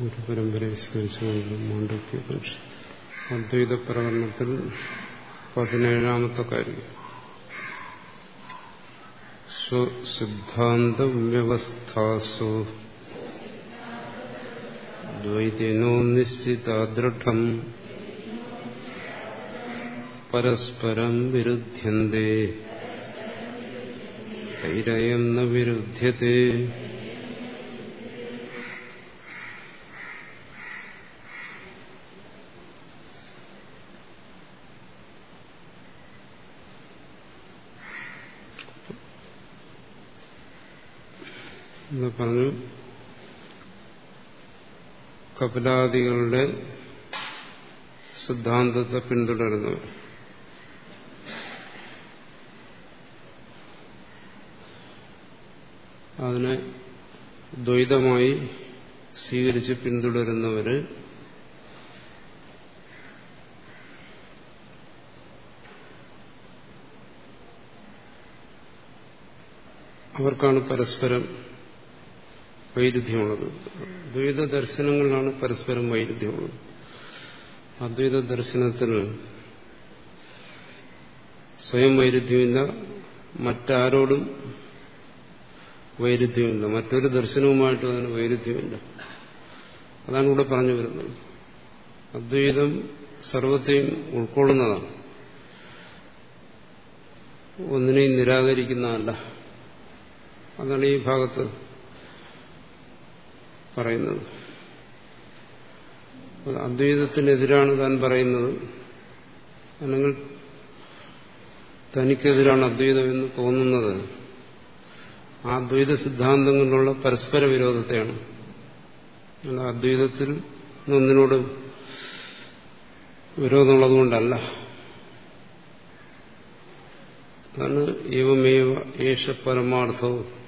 ഗുരുപരമ്പരയെ സ്മരിച്ചുകൊണ്ട് മാണ്ഡവ്യോപനിഷത്ത് അദ്വൈത പ്രകടനത്തിൽ പതിനേഴാമത്തെ കാര്യം. സ്വസിദ്ധാന്ത വ്യവസ്ഥാസു. ദ്വൈതിനോ നിശ്ചിതാദൃഢം. പരസ്പരം വിരുദ്ധ്യന്തേ. ധൈര്യം ന വിരുദ്ധ്യത്തെ എന്ന് പറഞ്ഞു കപിലാദികളുടെ സിദ്ധാന്തത്തെ പിന്തുടരുന്നവർ അതിനെ ദ്വൈതമായി സ്വീകരിച്ച് പിന്തുടരുന്നവര് അവർക്കാണ് പരസ്പരം വൈരുദ്ധ്യമുള്ളത്. ദ്വൈത ദർശനങ്ങളിലാണ് പരസ്പരം വൈരുദ്ധ്യമുള്ളത്. അദ്വൈത ദർശനത്തിൽ സ്വയം വൈരുദ്ധ്യമില്ല മറ്റാരോടും വൈരുദ്ധ്യമില്ല. മറ്റൊരു ദർശനവുമായിട്ടും അതിന് വൈരുദ്ധ്യമില്ല. അതാണ് ഇവിടെ പറഞ്ഞു വരുന്നത്. അദ്വൈതം സർവത്തെയും ഉൾക്കൊള്ളുന്നതാണ്. ഒന്നിനെയും നിരാകരിക്കുന്നതല്ല. അതാണ് ഈ ഭാഗത്ത് പറയുന്നത്. അദ്വൈതത്തിനെതിരാണ് താൻ പറയുന്നത്. അല്ലെങ്കിൽ തനിക്കെതിരാണ് അദ്വൈതം എന്ന് തോന്നുന്നത്. ആ ദ്വൈത സിദ്ധാന്തങ്ങളിലുള്ള പരസ്പര വിരോധത്തെയാണ്. അദ്വൈതത്തിൽ ഒന്നിനോട് വിരോധമുള്ളതുകൊണ്ടല്ല അതാണ് ഏവമേവ ഏഷ പരമാർത്ഥവും.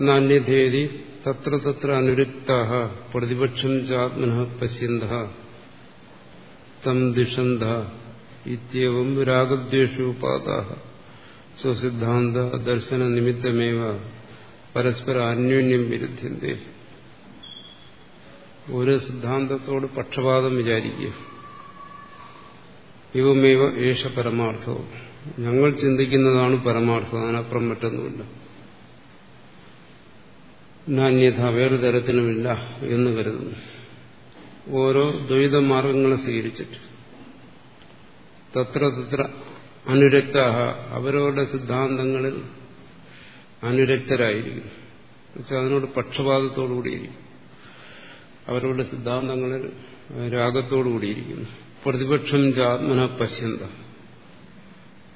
നാന്യധേതി തത്ര തത്ര അനുരുക്ത പ്രതിപക്ഷം ചാത്മന പശ്യന്ത തം ദിഷന്ത ഇത്യവും രാഗദ്വേഷോപാത സ്വസിദ്ധാന്ത ദർശന നിമിത്തമേവ പരസ്പര അന്യോന്യം വിരുദ്ധ്യന്തേ. ഒരു സിദ്ധാന്തത്തോട് പക്ഷപാതം വിചാരിക്കുക. ഇവമേവ ഏഷ പരമാർത്ഥവും. ഞങ്ങൾ ചിന്തിക്കുന്നതാണ് പരമാർത്ഥം അതിനപ്പുറം മറ്റൊന്നുമില്ല. നാന്യത വേറെ തരത്തിലുമില്ല എന്ന് കരുതുന്നു. ഓരോ ദ്വൈത മാർഗങ്ങളെ സ്വീകരിച്ചിട്ട്. തത്ര തത്ര അനുരക്ത അവരവരുടെ സിദ്ധാന്തങ്ങളിൽ അനുരക്തരായിരിക്കും അതിനോട് പക്ഷപാതത്തോടുകൂടിയിരിക്കും അവരവരുടെ സിദ്ധാന്തങ്ങളിൽ രാഗത്തോടുകൂടിയിരിക്കുന്നു പ്രതിപക്ഷം ചാത്മന പശ്യന്ത.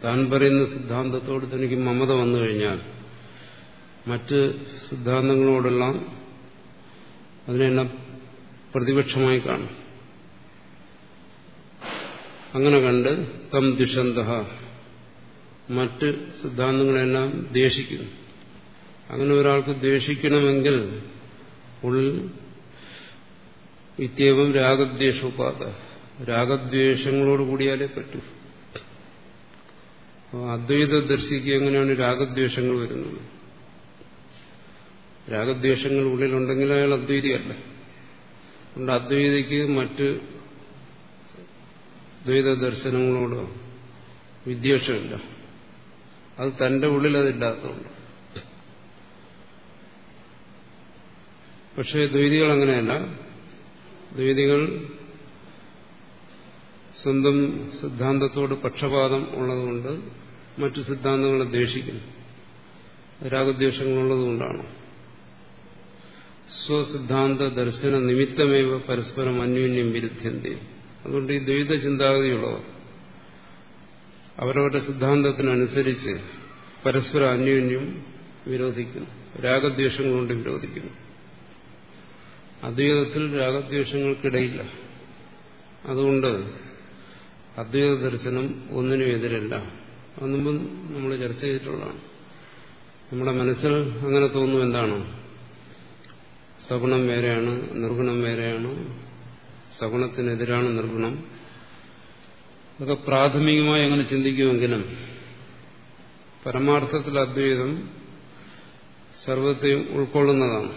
താൻ പറയുന്ന സിദ്ധാന്തത്തോട് തനിക്ക് മമത വന്നു കഴിഞ്ഞാൽ മറ്റ് സിദ്ധാന്തങ്ങളോടെല്ലാം അതിനെല്ലാം പ്രതിപക്ഷമായി കാണും. അങ്ങനെ കണ്ട് തം ദുഷന്ത മറ്റ് സിദ്ധാന്തങ്ങളെല്ലാം ദേഷിക്കുന്നു അങ്ങനെ ഒരാൾക്ക് ദ്വേഷിക്കണമെങ്കിൽ ഉള്ളിൽ ഇത്യവും രാഗദ്വേഷോപാത രാഗദ്വേഷങ്ങളോട് കൂടിയാലേ പറ്റൂ. അദ്വൈത ദർശിക്ക് എങ്ങനെയാണ് രാഗദ്വേഷങ്ങൾ വരുന്നത്? രാഗദ്വേഷങ്ങൾ ഉള്ളിലുണ്ടെങ്കിൽ അയാൾ അദ്വൈതിയല്ല. അതുകൊണ്ട് അദ്വൈതിക്ക് മറ്റ് ദ്വൈത ദർശനങ്ങളോട് വിദ്വേഷമില്ല. അത് തന്റെ ഉള്ളിൽ അതില്ലാത്തതുകൊണ്ട് പക്ഷേ ദ്വൈതികൾ അങ്ങനെയല്ല. ദ്വൈതികൾ സ്വന്തം സിദ്ധാന്തത്തോട് പക്ഷപാതം ഉള്ളതുകൊണ്ട് മറ്റു സിദ്ധാന്തങ്ങളെ ദ്വേഷിക്കുന്നു. രാഗദ്വേഷങ്ങളുള്ളതുകൊണ്ടാണ്. സ്വസിദ്ധാന്ത ദർശന നിമിത്തമേവ പരസ്പരം അന്യോന്യം വിരുദ്ധ്യന്തി. അതുകൊണ്ട് ഈ ദ്വൈത ചിന്താഗതിയുള്ളവർ അവരവരുടെ സിദ്ധാന്തത്തിനനുസരിച്ച് പരസ്പര അന്യോന്യം വിരോധിക്കുന്നു. രാഗദ്വേഷങ്ങൾ കൊണ്ട് വിരോധിക്കുന്നു. അദ്വൈതത്തിൽ രാഗദ്വേഷങ്ങൾക്കിടയില്ല. അതുകൊണ്ട് അദ്വൈത ദർശനം ഒന്നിനും എതിരല്ല. അത് നമ്മൾ ചർച്ച ചെയ്തിട്ടുള്ളതാണ്. നമ്മുടെ മനസ്സിൽ അങ്ങനെ തോന്നും എന്താണ് സഗുണം വേറെയാണ് നിർഗുണം വേറെയാണ് സഗുണത്തിനെതിരാണ് നിർഗുണം. അതൊക്കെ പ്രാഥമികമായി അങ്ങനെ ചിന്തിക്കുമെങ്കിലും പരമാർത്ഥത്തിൽ അദ്വൈതം സർവത്തെയും ഉൾക്കൊള്ളുന്നതാണ്.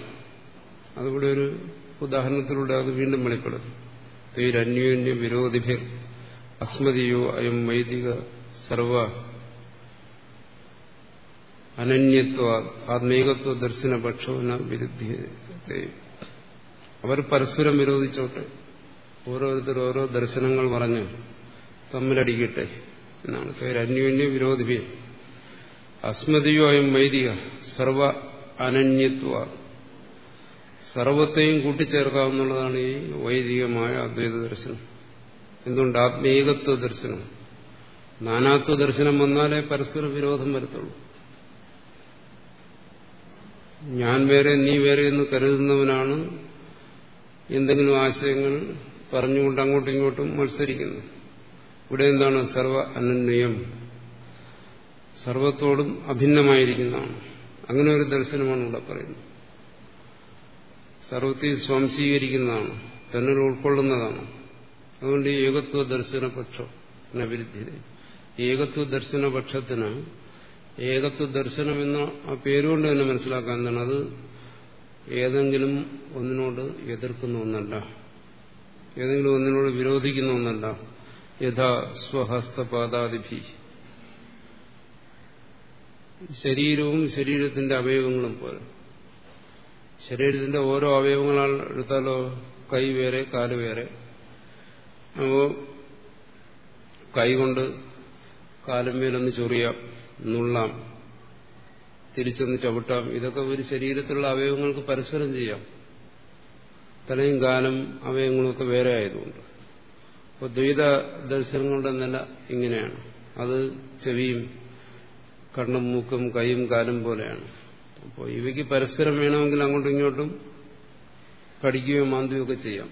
അതുകൂടെ ഒരു ഉദാഹരണത്തിലൂടെ അത് വീണ്ടും വെളിപ്പെടും തൈരന്യോന്യ വിരോധിഭിർ അസ്മതിയോ അയം വൈദിക സർവ അനന്യത്വ ആത്മീകത്വ ദർശന പക്ഷോന വിരുദ്ധി. അവർ പരസ്പരം വിരോധിച്ചോട്ടെ. ഓരോരുത്തർ ഓരോ ദർശനങ്ങൾ പറഞ്ഞ് തമ്മിലടിക്കട്ടെ എന്നാണ്. പേരന്യോന്യ വിരോധിഭി. അസ്മതിയോ അയം വൈദിക സർവ അനന്യത്വ. സർവത്തെയും കൂട്ടിച്ചേർക്കാവുന്നതാണ് ഈ വൈദികമായ അദ്വൈത ദർശനം. എന്തുകൊണ്ട്? ആത്മീകത്വ ദർശനം. നാനാത്വ ദർശനം വന്നാലേ പരസ്പര വിരോധം വരത്തുള്ളൂ. ഞാൻ വേറെ നീ വേറെ എന്ന് കരുതുന്നവനാണ്. എന്തെങ്കിലും ആശയങ്ങൾ പറഞ്ഞുകൊണ്ട് അങ്ങോട്ടും ഇങ്ങോട്ടും മത്സരിക്കുന്നു. ഇവിടെ എന്താണ് സർവ അനന്വയം സർവത്തോടും അഭിന്നമായിരിക്കുന്നതാണ്. അങ്ങനെ ഒരു ദർശനമാണ് ഇവിടെ പറയുന്നത്. സർവത്തെ സ്വാംശീകരിക്കുന്നതാണ്. തന്നിൽ ഉൾക്കൊള്ളുന്നതാണ്. അതുകൊണ്ട് ഏകത്വ ദർശനപക്ഷം അഭിവൃദ്ധി ഏകത്വ ദർശനപക്ഷത്തിന് ഏകത്വ ദർശനം എന്ന ആ പേരുകൊണ്ട് തന്നെ മനസ്സിലാക്കാൻ എന്താണ് അത് ഏതെങ്കിലും ഒന്നിനോട് എതിർക്കുന്ന ഒന്നല്ല. ഏതെങ്കിലും ഒന്നിനോട് വിരോധിക്കുന്ന ഒന്നല്ല. യഥാ സ്വഹസ്തപാദാദിഭി. ശരീരവും ശരീരത്തിന്റെ അവയവങ്ങളും പോലെ. ശരീരത്തിന്റെ ഓരോ അവയവങ്ങളാൽ എടുത്താലോ കൈ വേറെ കാൽ വേറെ. അപ്പോ കൈ കൊണ്ട് കാലുമേലൊന്ന് ചൊറിയാം. നുള്ളാം. തിരിച്ചൊന്ന് ചവിട്ടാം. ഇതൊക്കെ ഒരു ശരീരത്തിലുള്ള അവയവങ്ങൾക്ക് പരസ്പരം ചെയ്യാം. തലയും ഗാനം അവയവങ്ങളൊക്കെ വേറെ ആയതുകൊണ്ട്. അപ്പോൾ ദ്വൈത ദർശനങ്ങളുടെ നില ഇങ്ങനെയാണ്. അത് ചെവിയും കണ്ണും മൂക്കും കൈയും കാലും പോലെയാണ്. അപ്പോൾ ഇവയ്ക്ക് പരസ്പരം വേണമെങ്കിൽ അങ്ങോട്ടും ഇങ്ങോട്ടും കടിക്കുകയും മാന്തുകയും ഒക്കെ ചെയ്യാം.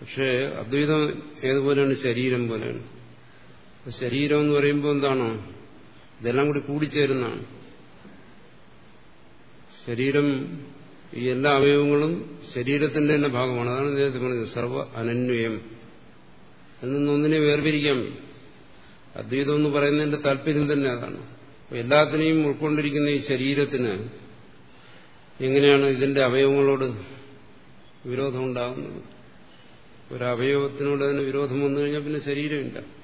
പക്ഷേ അദ്വൈതം ഏതുപോലെയാണ്? ശരീരം പോലെയാണ്. ശരീരം എന്ന് പറയുമ്പോൾ എന്താണോ? ഇതെല്ലാം കൂടി കൂടിച്ചേരുന്നതാണ്. ശരീരം ഈ എല്ലാ അവയവങ്ങളും ശരീരത്തിന്റെ തന്നെ ഭാഗമാണ്. അതാണ് നേരത്തെ പറഞ്ഞത് സർവ അനന്വയം. എന്നൊന്നിനെ വേർപിരിക്കാം. അദ്വൈതം എന്ന് പറയുന്നതിന്റെ താല്പര്യം തന്നെ അതാണ്. എല്ലാത്തിനെയും ഉൾക്കൊണ്ടിരിക്കുന്ന ഈ ശരീരത്തിന് എങ്ങനെയാണ് ഇതിന്റെ അവയവങ്ങളോട് വിരോധമുണ്ടാകുന്നത് ഒരവയവത്തിനോട് അതിന് വിരോധം വന്നു കഴിഞ്ഞാൽ പിന്നെ ശരീരമില്ല.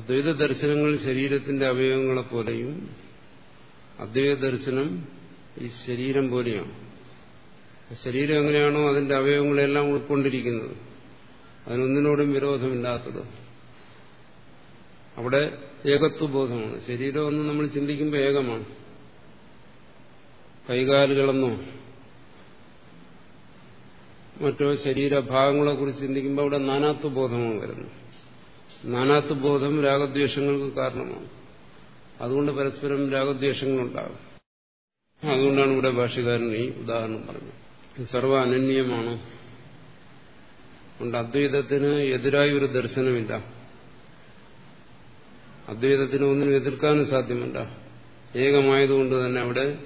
ദ്വൈത ദർശനങ്ങൾ ശരീരത്തിന്റെ അവയവങ്ങളെ പോലെയും അദ്വൈത ദർശനം ഈ ശരീരം പോലെയാണ്. ശരീരം എങ്ങനെയാണോ അതിന്റെ അവയവങ്ങളെല്ലാം ഉൾക്കൊണ്ടിരിക്കുന്നത്. അതിനൊന്നിനോടും വിരോധമില്ലാത്തത്. അവിടെ ഏകത്വബോധമാണ്. ശരീരം എന്ന് നമ്മൾ ചിന്തിക്കുമ്പോൾ ഏകമാണ്. കൈകാലുകളെന്നോ മറ്റോ ശരീരഭാഗങ്ങളെ കുറിച്ച് ചിന്തിക്കുമ്പോൾ അവിടെ നാനാത്വബോധമാണ് വരുന്നത്. നാനാത്വബോധം രാഗദ്വേഷങ്ങൾക്ക് കാരണമാണ്. അതുകൊണ്ട് പരസ്പരം രാഗദ്വേഷങ്ങളുണ്ടാകും. അതുകൊണ്ടാണ് ഇവിടെ ഭാഷകാരൻ ഈ ഉദാഹരണം പറഞ്ഞത്. സർവ അനന്യമാണ് അതുകൊണ്ട് അദ്വൈതത്തിന് എതിരായി ഒരു ദർശനമില്ല. അദ്വൈതത്തിന് ഒന്നിനും എതിർക്കാനും സാധ്യമല്ല. ഏകമായതുകൊണ്ട് തന്നെ അവിടെ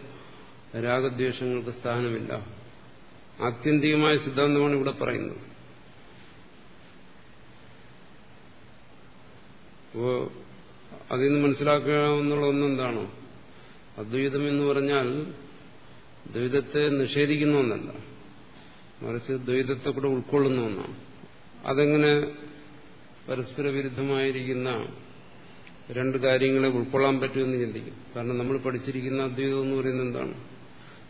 രാഗദ്വേഷങ്ങൾക്ക് സ്ഥാനമില്ല. ആത്യന്തികമായ സിദ്ധാന്തമാണ് ഇവിടെ പറയുന്നത്. അപ്പോ അതിൽ നിന്ന് മനസ്സിലാക്കാവുന്നുള്ള ഒന്നെന്താണോ അദ്വൈതം എന്ന് പറഞ്ഞാൽ ദ്വൈതത്തെ നിഷേധിക്കുന്ന ഒന്നല്ല. മറിച്ച് ദ്വൈതത്തെ കൂടെ ഉൾക്കൊള്ളുന്ന ഒന്നാണ്. അതെങ്ങനെ പരസ്പര വിരുദ്ധമായിരിക്കുന്ന രണ്ട് കാര്യങ്ങളെ ഉൾക്കൊള്ളാൻ പറ്റുമെന്ന് ചിന്തിക്കും. കാരണം നമ്മൾ പഠിച്ചിരിക്കുന്ന അദ്വൈതം എന്ന് പറയുന്നത് എന്താണ്?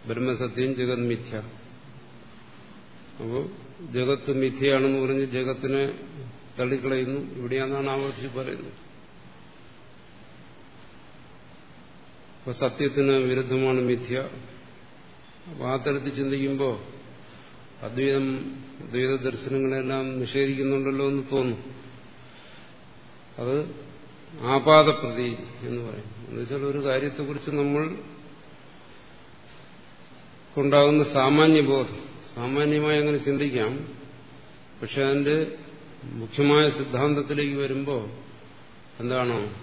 ബ്രഹ്മസത്യം ജഗത് മിഥ്യ. അപ്പോൾ ജഗത്ത് മിഥ്യയാണെന്ന് പറഞ്ഞ് ജഗത്തിനെ തള്ളിക്കളയുന്നു. ഇവിടെയാണെന്നാണ് ആവർത്തിച്ച് പറയുന്നത്. അപ്പൊ സത്യത്തിന് വിരുദ്ധമാണ് മിഥ്യ. അപ്പൊ ആ തരത്തിൽ ചിന്തിക്കുമ്പോൾ അദ്വൈതം ദ്വൈത ദർശനങ്ങളെല്ലാം നിഷേധിക്കുന്നുണ്ടല്ലോ എന്ന് തോന്നും. അത് ആപാദപ്രതി എന്ന് പറയും. എന്നുവെച്ചാൽ ഒരു കാര്യത്തെക്കുറിച്ച് നമ്മൾ ഉണ്ടാകുന്ന സാമാന്യബോധം. സാമാന്യമായി അങ്ങനെ ചിന്തിക്കാം. പക്ഷെ അതിന്റെ മുഖ്യമായ സിദ്ധാന്തത്തിലേക്ക് വരുമ്പോൾ എന്താണോ?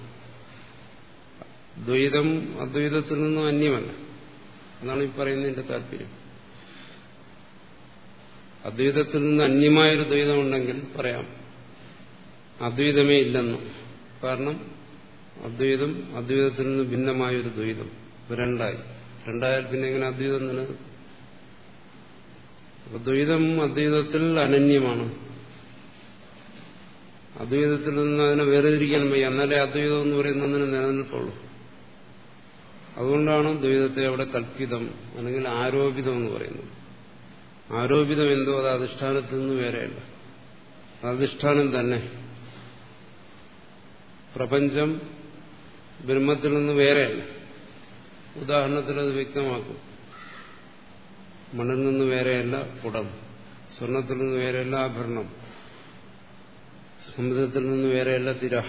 ദ്വൈതം അദ്വൈതത്തിൽ നിന്നും അന്യമല്ല. എന്നാണ് ഈ പറയുന്നതിന്റെ താല്പര്യം. അദ്വൈതത്തിൽ നിന്ന് അന്യമായൊരു ദ്വൈതമുണ്ടെങ്കിൽ പറയാം അദ്വൈതമേ ഇല്ലെന്ന്. കാരണം അദ്വൈതം അദ്വൈതത്തിൽ നിന്ന് ഭിന്നമായൊരു ദ്വൈതം. രണ്ടായി. രണ്ടായാൽ പിന്നെ എങ്ങനെ അദ്വൈതം നിലനിൽക്കും ദ്വൈതം അദ്വൈതത്തിൽ അനന്യമാണ്. അദ്വൈതത്തിൽ നിന്ന് അതിനെ വേർതിരിക്കാൻ വയ്യ. എന്നാലേ അദ്വൈതം എന്ന് പറയുന്നതിന് നിലനിൽപ്പുള്ളൂ. അതുകൊണ്ടാണ് ദ്വൈതത്തെ അവിടെ കൽപ്പിതം അല്ലെങ്കിൽ ആരോപിതം എന്ന് പറയുന്നത്. ആരോപിതം എന്തോ അത് അധിഷ്ഠാനത്തിൽ നിന്ന് വേറെയല്ല. അധിഷ്ഠാനം തന്നെ. പ്രപഞ്ചം ബ്രഹ്മത്തിൽ നിന്ന് വേറെയല്ല. ഉദാഹരണത്തിൽ അത് വ്യക്തമാക്കും. മണ്ണിൽ നിന്ന് വേറെയല്ല കുടം. സ്വർണത്തിൽ നിന്ന് വേറെയല്ല ആഭരണം. സമുദ്രത്തിൽ നിന്ന് വേറെയല്ല തിര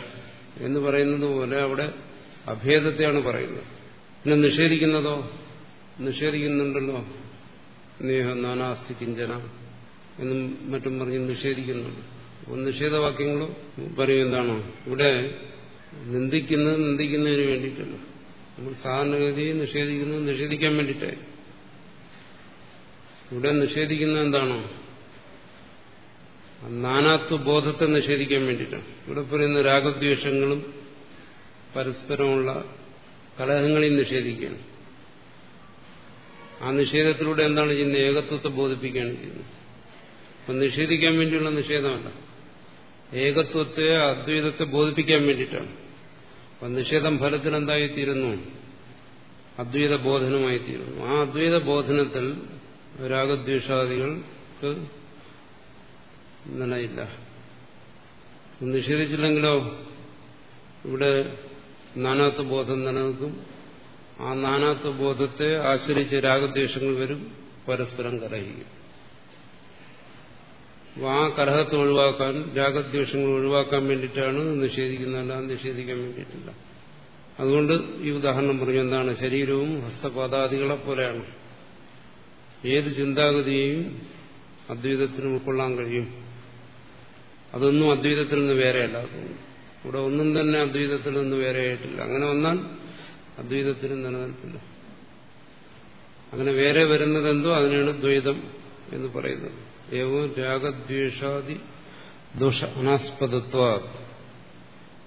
എന്ന് പറയുന്നത് പോലെ അവിടെ അഭേദത്തെയാണ് പറയുന്നത്. പിന്നെ നിഷേധിക്കുന്നതോ? നിഷേധിക്കുന്നുണ്ടല്ലോ. നേഹ നാനാസ്തി കിഞ്ചന എന്നും മറ്റും പറഞ്ഞ് നിഷേധിക്കുന്നുണ്ട്. അപ്പോൾ നിഷേധവാക്യങ്ങളും പറയും എന്താണോ? ഇവിടെ നിന്ദിക്കുന്നത് നിന്ദിക്കുന്നതിന് വേണ്ടിയിട്ടല്ല. നമ്മൾ സാധാരണഗതി നിഷേധിക്കുന്നത് നിഷേധിക്കാൻ വേണ്ടിയിട്ടായി. ഇവിടെ നിഷേധിക്കുന്നത് എന്താണോ? നാനാത്വ ബോധത്തെ നിഷേധിക്കാൻ വേണ്ടിയിട്ടാണ്. ഇവിടെ പറയുന്ന രാഗദ്വേഷങ്ങളും പരസ്പരമുള്ള കലഹങ്ങളെയും നിഷേധിക്കുകയാണ്. ആ നിഷേധത്തിലൂടെ എന്താണ് ചെയ്യുന്നത്? ഏകത്വത്തെ ബോധിപ്പിക്കുകയാണ് ചെയ്യുന്നത്. അപ്പം നിഷേധിക്കാൻ വേണ്ടിയുള്ള നിഷേധമല്ല. ഏകത്വത്തെ അദ്വൈതത്തെ ബോധിപ്പിക്കാൻ വേണ്ടിയിട്ടാണ്. അപ്പം നിഷേധം ഫലത്തിൽ എന്തായി തീരുന്നു അദ്വൈത ബോധനമായി തീരുന്നു ആ അദ്വൈത ബോധനത്തിൽ രാഗദ്വേഷാദികൾക്ക് നിലയില്ല നിഷേധിച്ചില്ലെങ്കിലോ ഇവിടെ നാനാത്വ ബോധം നിലനിൽക്കും. ആ നാനാത്വ ബോധത്തെ ആശ്രയിച്ച് രാഗദ്വേഷങ്ങൾ വരും പരസ്പരം കലഹിക്കും. അപ്പോൾ ആ കലഹത്തെ ഒഴിവാക്കാൻ രാഗദ്വേഷങ്ങൾ ഒഴിവാക്കാൻ വേണ്ടിയിട്ടാണ് നിഷേധിക്കുന്നതല്ല നിഷേധിക്കാൻ വേണ്ടിയിട്ടില്ല. അതുകൊണ്ട് ഈ ഉദാഹരണം പറഞ്ഞു എന്താണ്? ശരീരവും ഹസ്തപാദാദികളെ പോലെയാണ്. ഏത് ചിന്താഗതിയെയും അദ്വൈതത്തിന് ഉൾക്കൊള്ളാൻ കഴിയും. അതൊന്നും അദ്വൈതത്തിൽ നിന്ന് വേറെയല്ല. ഇവിടെ ഒന്നും തന്നെ അദ്വൈതത്തിൽ നിന്ന് വേറെയായിട്ടില്ല അങ്ങനെ വന്നാൽ അദ്വൈതത്തിന് നിലനിൽപ്പില്ല. അങ്ങനെ വേറെ വരുന്നത് എന്തോ അതിനാണ് ദ്വൈതം എന്ന് പറയുന്നത്. ഏവം രാഗദ്വേഷാദി ദോഷ അനാസ്പദത്വ.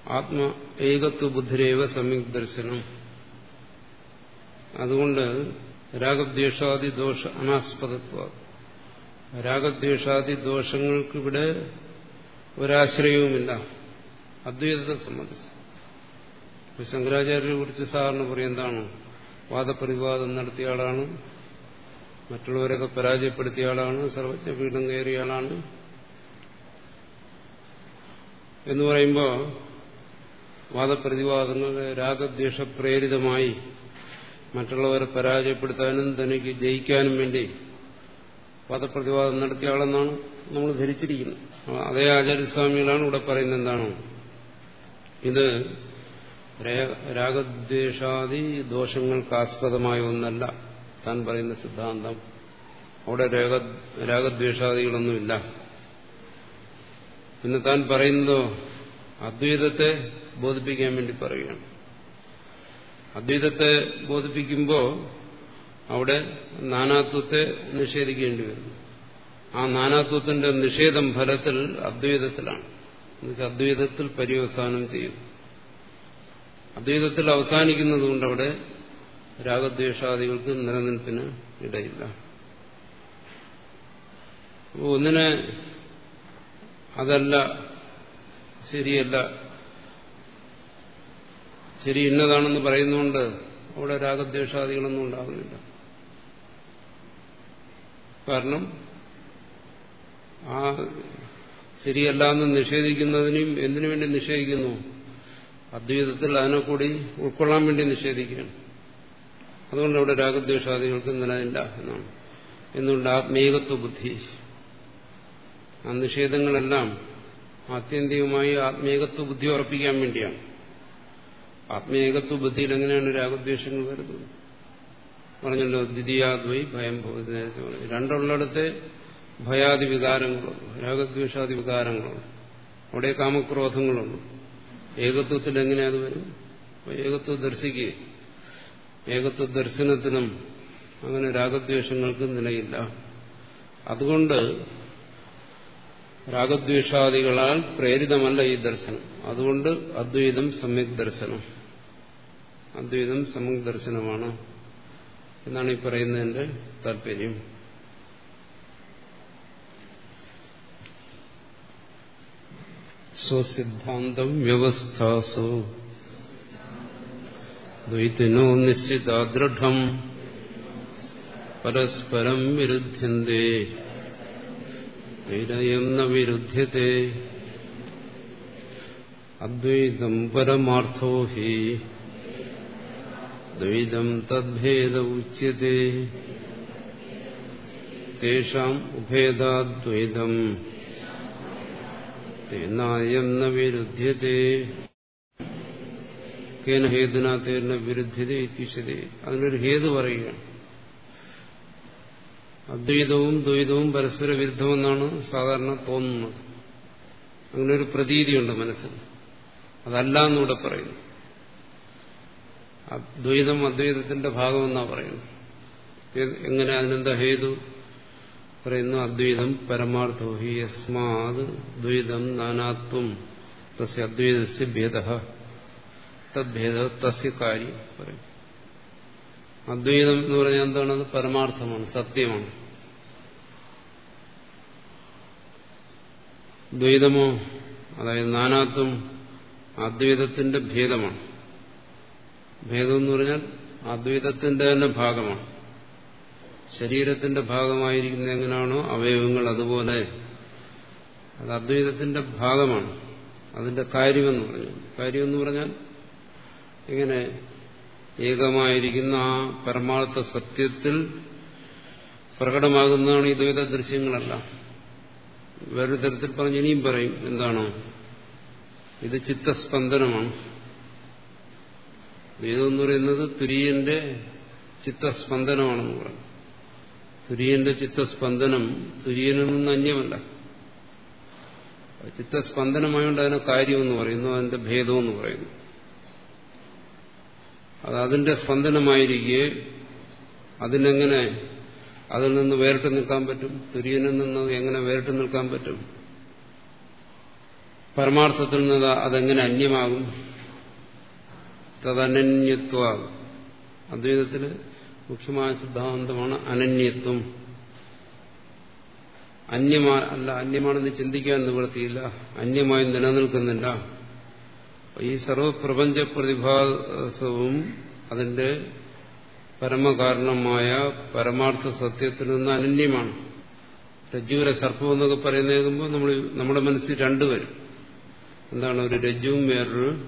ആത്മ ഏകത്വ ബുദ്ധിരേവ സംയുക്ത ദർശനം. അതുകൊണ്ട് രാഗദ്വേഷാദി ദോഷ അനാസ്പദത്വ. രാഗദ്വേഷാദി ദോഷങ്ങൾക്കിവിടെ ഒരാശ്രയവുമില്ല. അദ്വൈതത്തെ സംബന്ധിച്ച്. ശങ്കരാചാര്യരെ കുറിച്ച് സാറിന് പറയും എന്താണ്? വാദപ്രതിവാദം നടത്തിയ ആളാണ്. മറ്റുള്ളവരൊക്കെ പരാജയപ്പെടുത്തിയ ആളാണ്. സർവജ്ഞ പീഠം കയറിയ ആളാണ്. എന്ന് പറയുമ്പോൾ വാദപ്രതിവാദങ്ങൾ രാഗദ്വേഷപ്രേരിതമായി മറ്റുള്ളവരെ പരാജയപ്പെടുത്താനും തനിക്ക് ജയിക്കാനും വേണ്ടി വാദപ്രതിവാദം നടത്തിയ ആളെന്നാണ് നമ്മൾ ധരിച്ചിരിക്കുന്നത്. അതേ ആചാര്യസ്വാമികളാണ് ഇവിടെ പറയുന്നത് എന്താണോ? ഇത് രാഗദ്വേഷാദി ദോഷങ്ങൾക്ക് ആസ്പദമായ ഒന്നല്ല. താൻ പറയുന്ന സിദ്ധാന്തം. അവിടെ രാഗദ്വേഷാദികളൊന്നുമില്ല. പിന്നെ താൻ പറയുന്നതോ അദ്വൈതത്തെ ബോധിപ്പിക്കാൻ വേണ്ടി പറയുകയാണ്. അദ്വൈതത്തെ ബോധിപ്പിക്കുമ്പോൾ അവിടെ നാനാത്വത്തെ നിഷേധിക്കേണ്ടി വരുന്നു ആ നാനാത്വത്തിന്റെ നിഷേധം ഫലത്തിൽ അദ്വൈതത്തിലാണ്. എന്നുവെച്ചാൽ അദ്വൈതത്തിൽ പര്യവസാനം ചെയ്യുന്നു അദ്വൈതത്തിൽ അവസാനിക്കുന്നതുകൊണ്ട് അവിടെ രാഗദ്വേഷാദികൾക്ക് നിലനിൽപ്പിന് ഇടയില്ല. ഒന്നിനെ അതല്ല ശരിയല്ല ശരി ഇന്നതാണെന്ന് പറയുന്നുകൊണ്ട് അവിടെ രാഗദ്വേഷാദികളൊന്നും ഉണ്ടാകുന്നില്ല കാരണം ആ ശരിയല്ല എന്ന് നിഷേധിക്കുന്നതിനും എന്തിനു വേണ്ടി നിഷേധിക്കുന്നു? അദ്വൈതത്തിൽ അതിനെ കൂടി ഉൾക്കൊള്ളാൻ വേണ്ടി നിഷേധിക്കുകയാണ്. അതുകൊണ്ട് അവിടെ രാഗദ്വേഷാദികൾക്ക് നിലനില്ല എന്നാണ് എന്തുകൊണ്ട് ആത്മീകത്വ ബുദ്ധി? ആ നിഷേധങ്ങളെല്ലാം ആത്യന്തികമായി ആത്മീകത്വ ബുദ്ധി ഉറപ്പിക്കാൻ വേണ്ടിയാണ്. ആത്മീകത്വ ബുദ്ധിയിൽ എങ്ങനെയാണ് രാഗദ്വേഷങ്ങൾ വരുന്നത്? പറഞ്ഞല്ലോ ദ്വിതീയാദ്വൈ ഭയം നേരത്തെ രണ്ടുള്ളിടത്തെ ഭയാദി വികാരങ്ങളുള്ളൂ രാഗദ്വേഷാദി വികാരങ്ങളും അവിടെ കാമക്രോധങ്ങളുണ്ട് ഏകത്വത്തിൽ എങ്ങനെ അത് വരും? ഏകത്വ ദർശിക്കുക ഏകത്വ ദർശനത്തിനും അങ്ങനെ രാഗദ്വേഷങ്ങൾക്ക് നിലയില്ല. അതുകൊണ്ട് രാഗദ്വേഷാദികളാൽ പ്രേരിതമല്ല ഈ ദർശനം. അതുകൊണ്ട് അദ്വൈതം സമ്യക് ദർശനം. അദ്വൈതം സമ്യക് ദർശനമാണ് എന്നാണ് ഈ പറയുന്നതിന്റെ താല്പര്യം. സ്വസിദ്ധാന്തം വ്യവസ്ഥാസു. ദ്വൈതിനോ നിശ്ചിതാദൃഢം. പരസ്പരം വിരുദ്ധ്യന്തേ. വൈരയം ന വിരുദ്ധ്യത്തെ. അദ്വൈതം പരമാർത്ഥോ ഹി. ദ്വൈതം തദ്ഭേദ ഉച്യത്തെ. തേഷാം ഉഭേദാദ്വൈതം. അതിനൊരു ഹേതു പറയുകയാണ് അദ്വൈതവും ദ്വൈതവും പരസ്പര വിരുദ്ധമെന്നാണ് സാധാരണ തോന്നുന്നത്. അങ്ങനെ ഒരു പ്രതീതിയുണ്ട് മനസ്സിൽ. അതല്ല എന്നിവിടെ പറയുന്നു. അദ്വൈതം അദ്വൈതത്തിന്റെ ഭാഗമെന്നാണ് പറയുന്നു എങ്ങനെ അതിനെന്താ ഹേതു? പറയുന്നു അദ്വൈതം പരമാർത്ഥോ ഹി യസ്മാത് ദ്വൈതം നാനാത്വം. തസ്യ അദ്വൈതസ്യ ഭേദ തദ്ഭേദ തസ്യ കാര്യം പറയും അദ്വൈതം എന്ന് പറഞ്ഞാൽ എന്താണ്? അത് പരമാർത്ഥമാണ് സത്യമാണ്. ദ്വൈതമോ അതായത് നാനാത്വം അദ്വൈതത്തിന്റെ ഭേദമാണ്. ഭേദം എന്ന് പറഞ്ഞാൽ അദ്വൈതത്തിന്റെ തന്നെ ഭാഗമാണ്. ശരീരത്തിന്റെ ഭാഗമായിരിക്കുന്ന എങ്ങനെയാണോ അവയവങ്ങൾ അതുപോലെ. അത് അദ്വൈതത്തിന്റെ ഭാഗമാണ്. അതിന്റെ കാര്യമെന്ന് പറഞ്ഞു കാര്യമെന്ന് പറഞ്ഞാൽ ഇങ്ങനെ ഏകമായിരിക്കുന്ന ആ പരമാർത്ഥ സത്യത്തിൽ പ്രകടമാകുന്നതാണ് ഈ ദ്വൈത ദൃശ്യങ്ങളല്ല. വേറൊരു തരത്തിൽ പറഞ്ഞ് ഇനിയും പറയും എന്താണോ. ഇത് ചിത്തസ്പന്ദനമാണ്. ദ്വൈതം എന്ന് പറയുന്നത് തുര്യന്റെ ചിത്തസ്പന്ദനമാണെന്ന് പറഞ്ഞു തുര്യന്റെ ചിത്തസ്പന്ദനം തുര്യനിൽ നിന്ന് അന്യമല്ല. ചിത്തസ്പന്ദനമായോണ്ട് അതിനെ കാര്യമെന്ന് പറയുന്നു അതിന്റെ ഭേദമെന്ന് പറയുന്നു. അത് അതിന്റെ സ്പന്ദനമായിരിക്കെ അതിനെങ്ങനെ അതിൽ നിന്ന് വേറിട്ട് നിൽക്കാൻ പറ്റും? തുര്യനിൽ നിന്ന് എങ്ങനെ വേറിട്ട് നിൽക്കാൻ പറ്റും? പരമാർത്ഥത്തിൽ നിന്ന് അതെങ്ങനെ അന്യമാകും? തദനന്യത്വ അദ്വൈതത്തിൽ മുഖ്യമായ സിദ്ധാന്തമാണ് അനന്യത്വം. അന്യമാ അല്ല അന്യമാണെന്ന് ചിന്തിക്കാൻ നിവൃത്തിയില്ല. അന്യമായി നിലനിൽക്കുന്നില്ല. ഈ സർവപ്രപഞ്ച പ്രതിഭാസവും അതിന്റെ പരമകാരണമായ പരമാർത്ഥ സത്യത്തിൽ നിന്ന് അനന്യമാണ്. രജ്ജുവിലെ സർപ്പം എന്നൊക്കെ പറയുന്നേക്കുമ്പോൾ നമ്മൾ നമ്മുടെ മനസ്സിൽ രണ്ടുപേരും. എന്താണ് ഒരു രജ്ജുവും വേറൊരു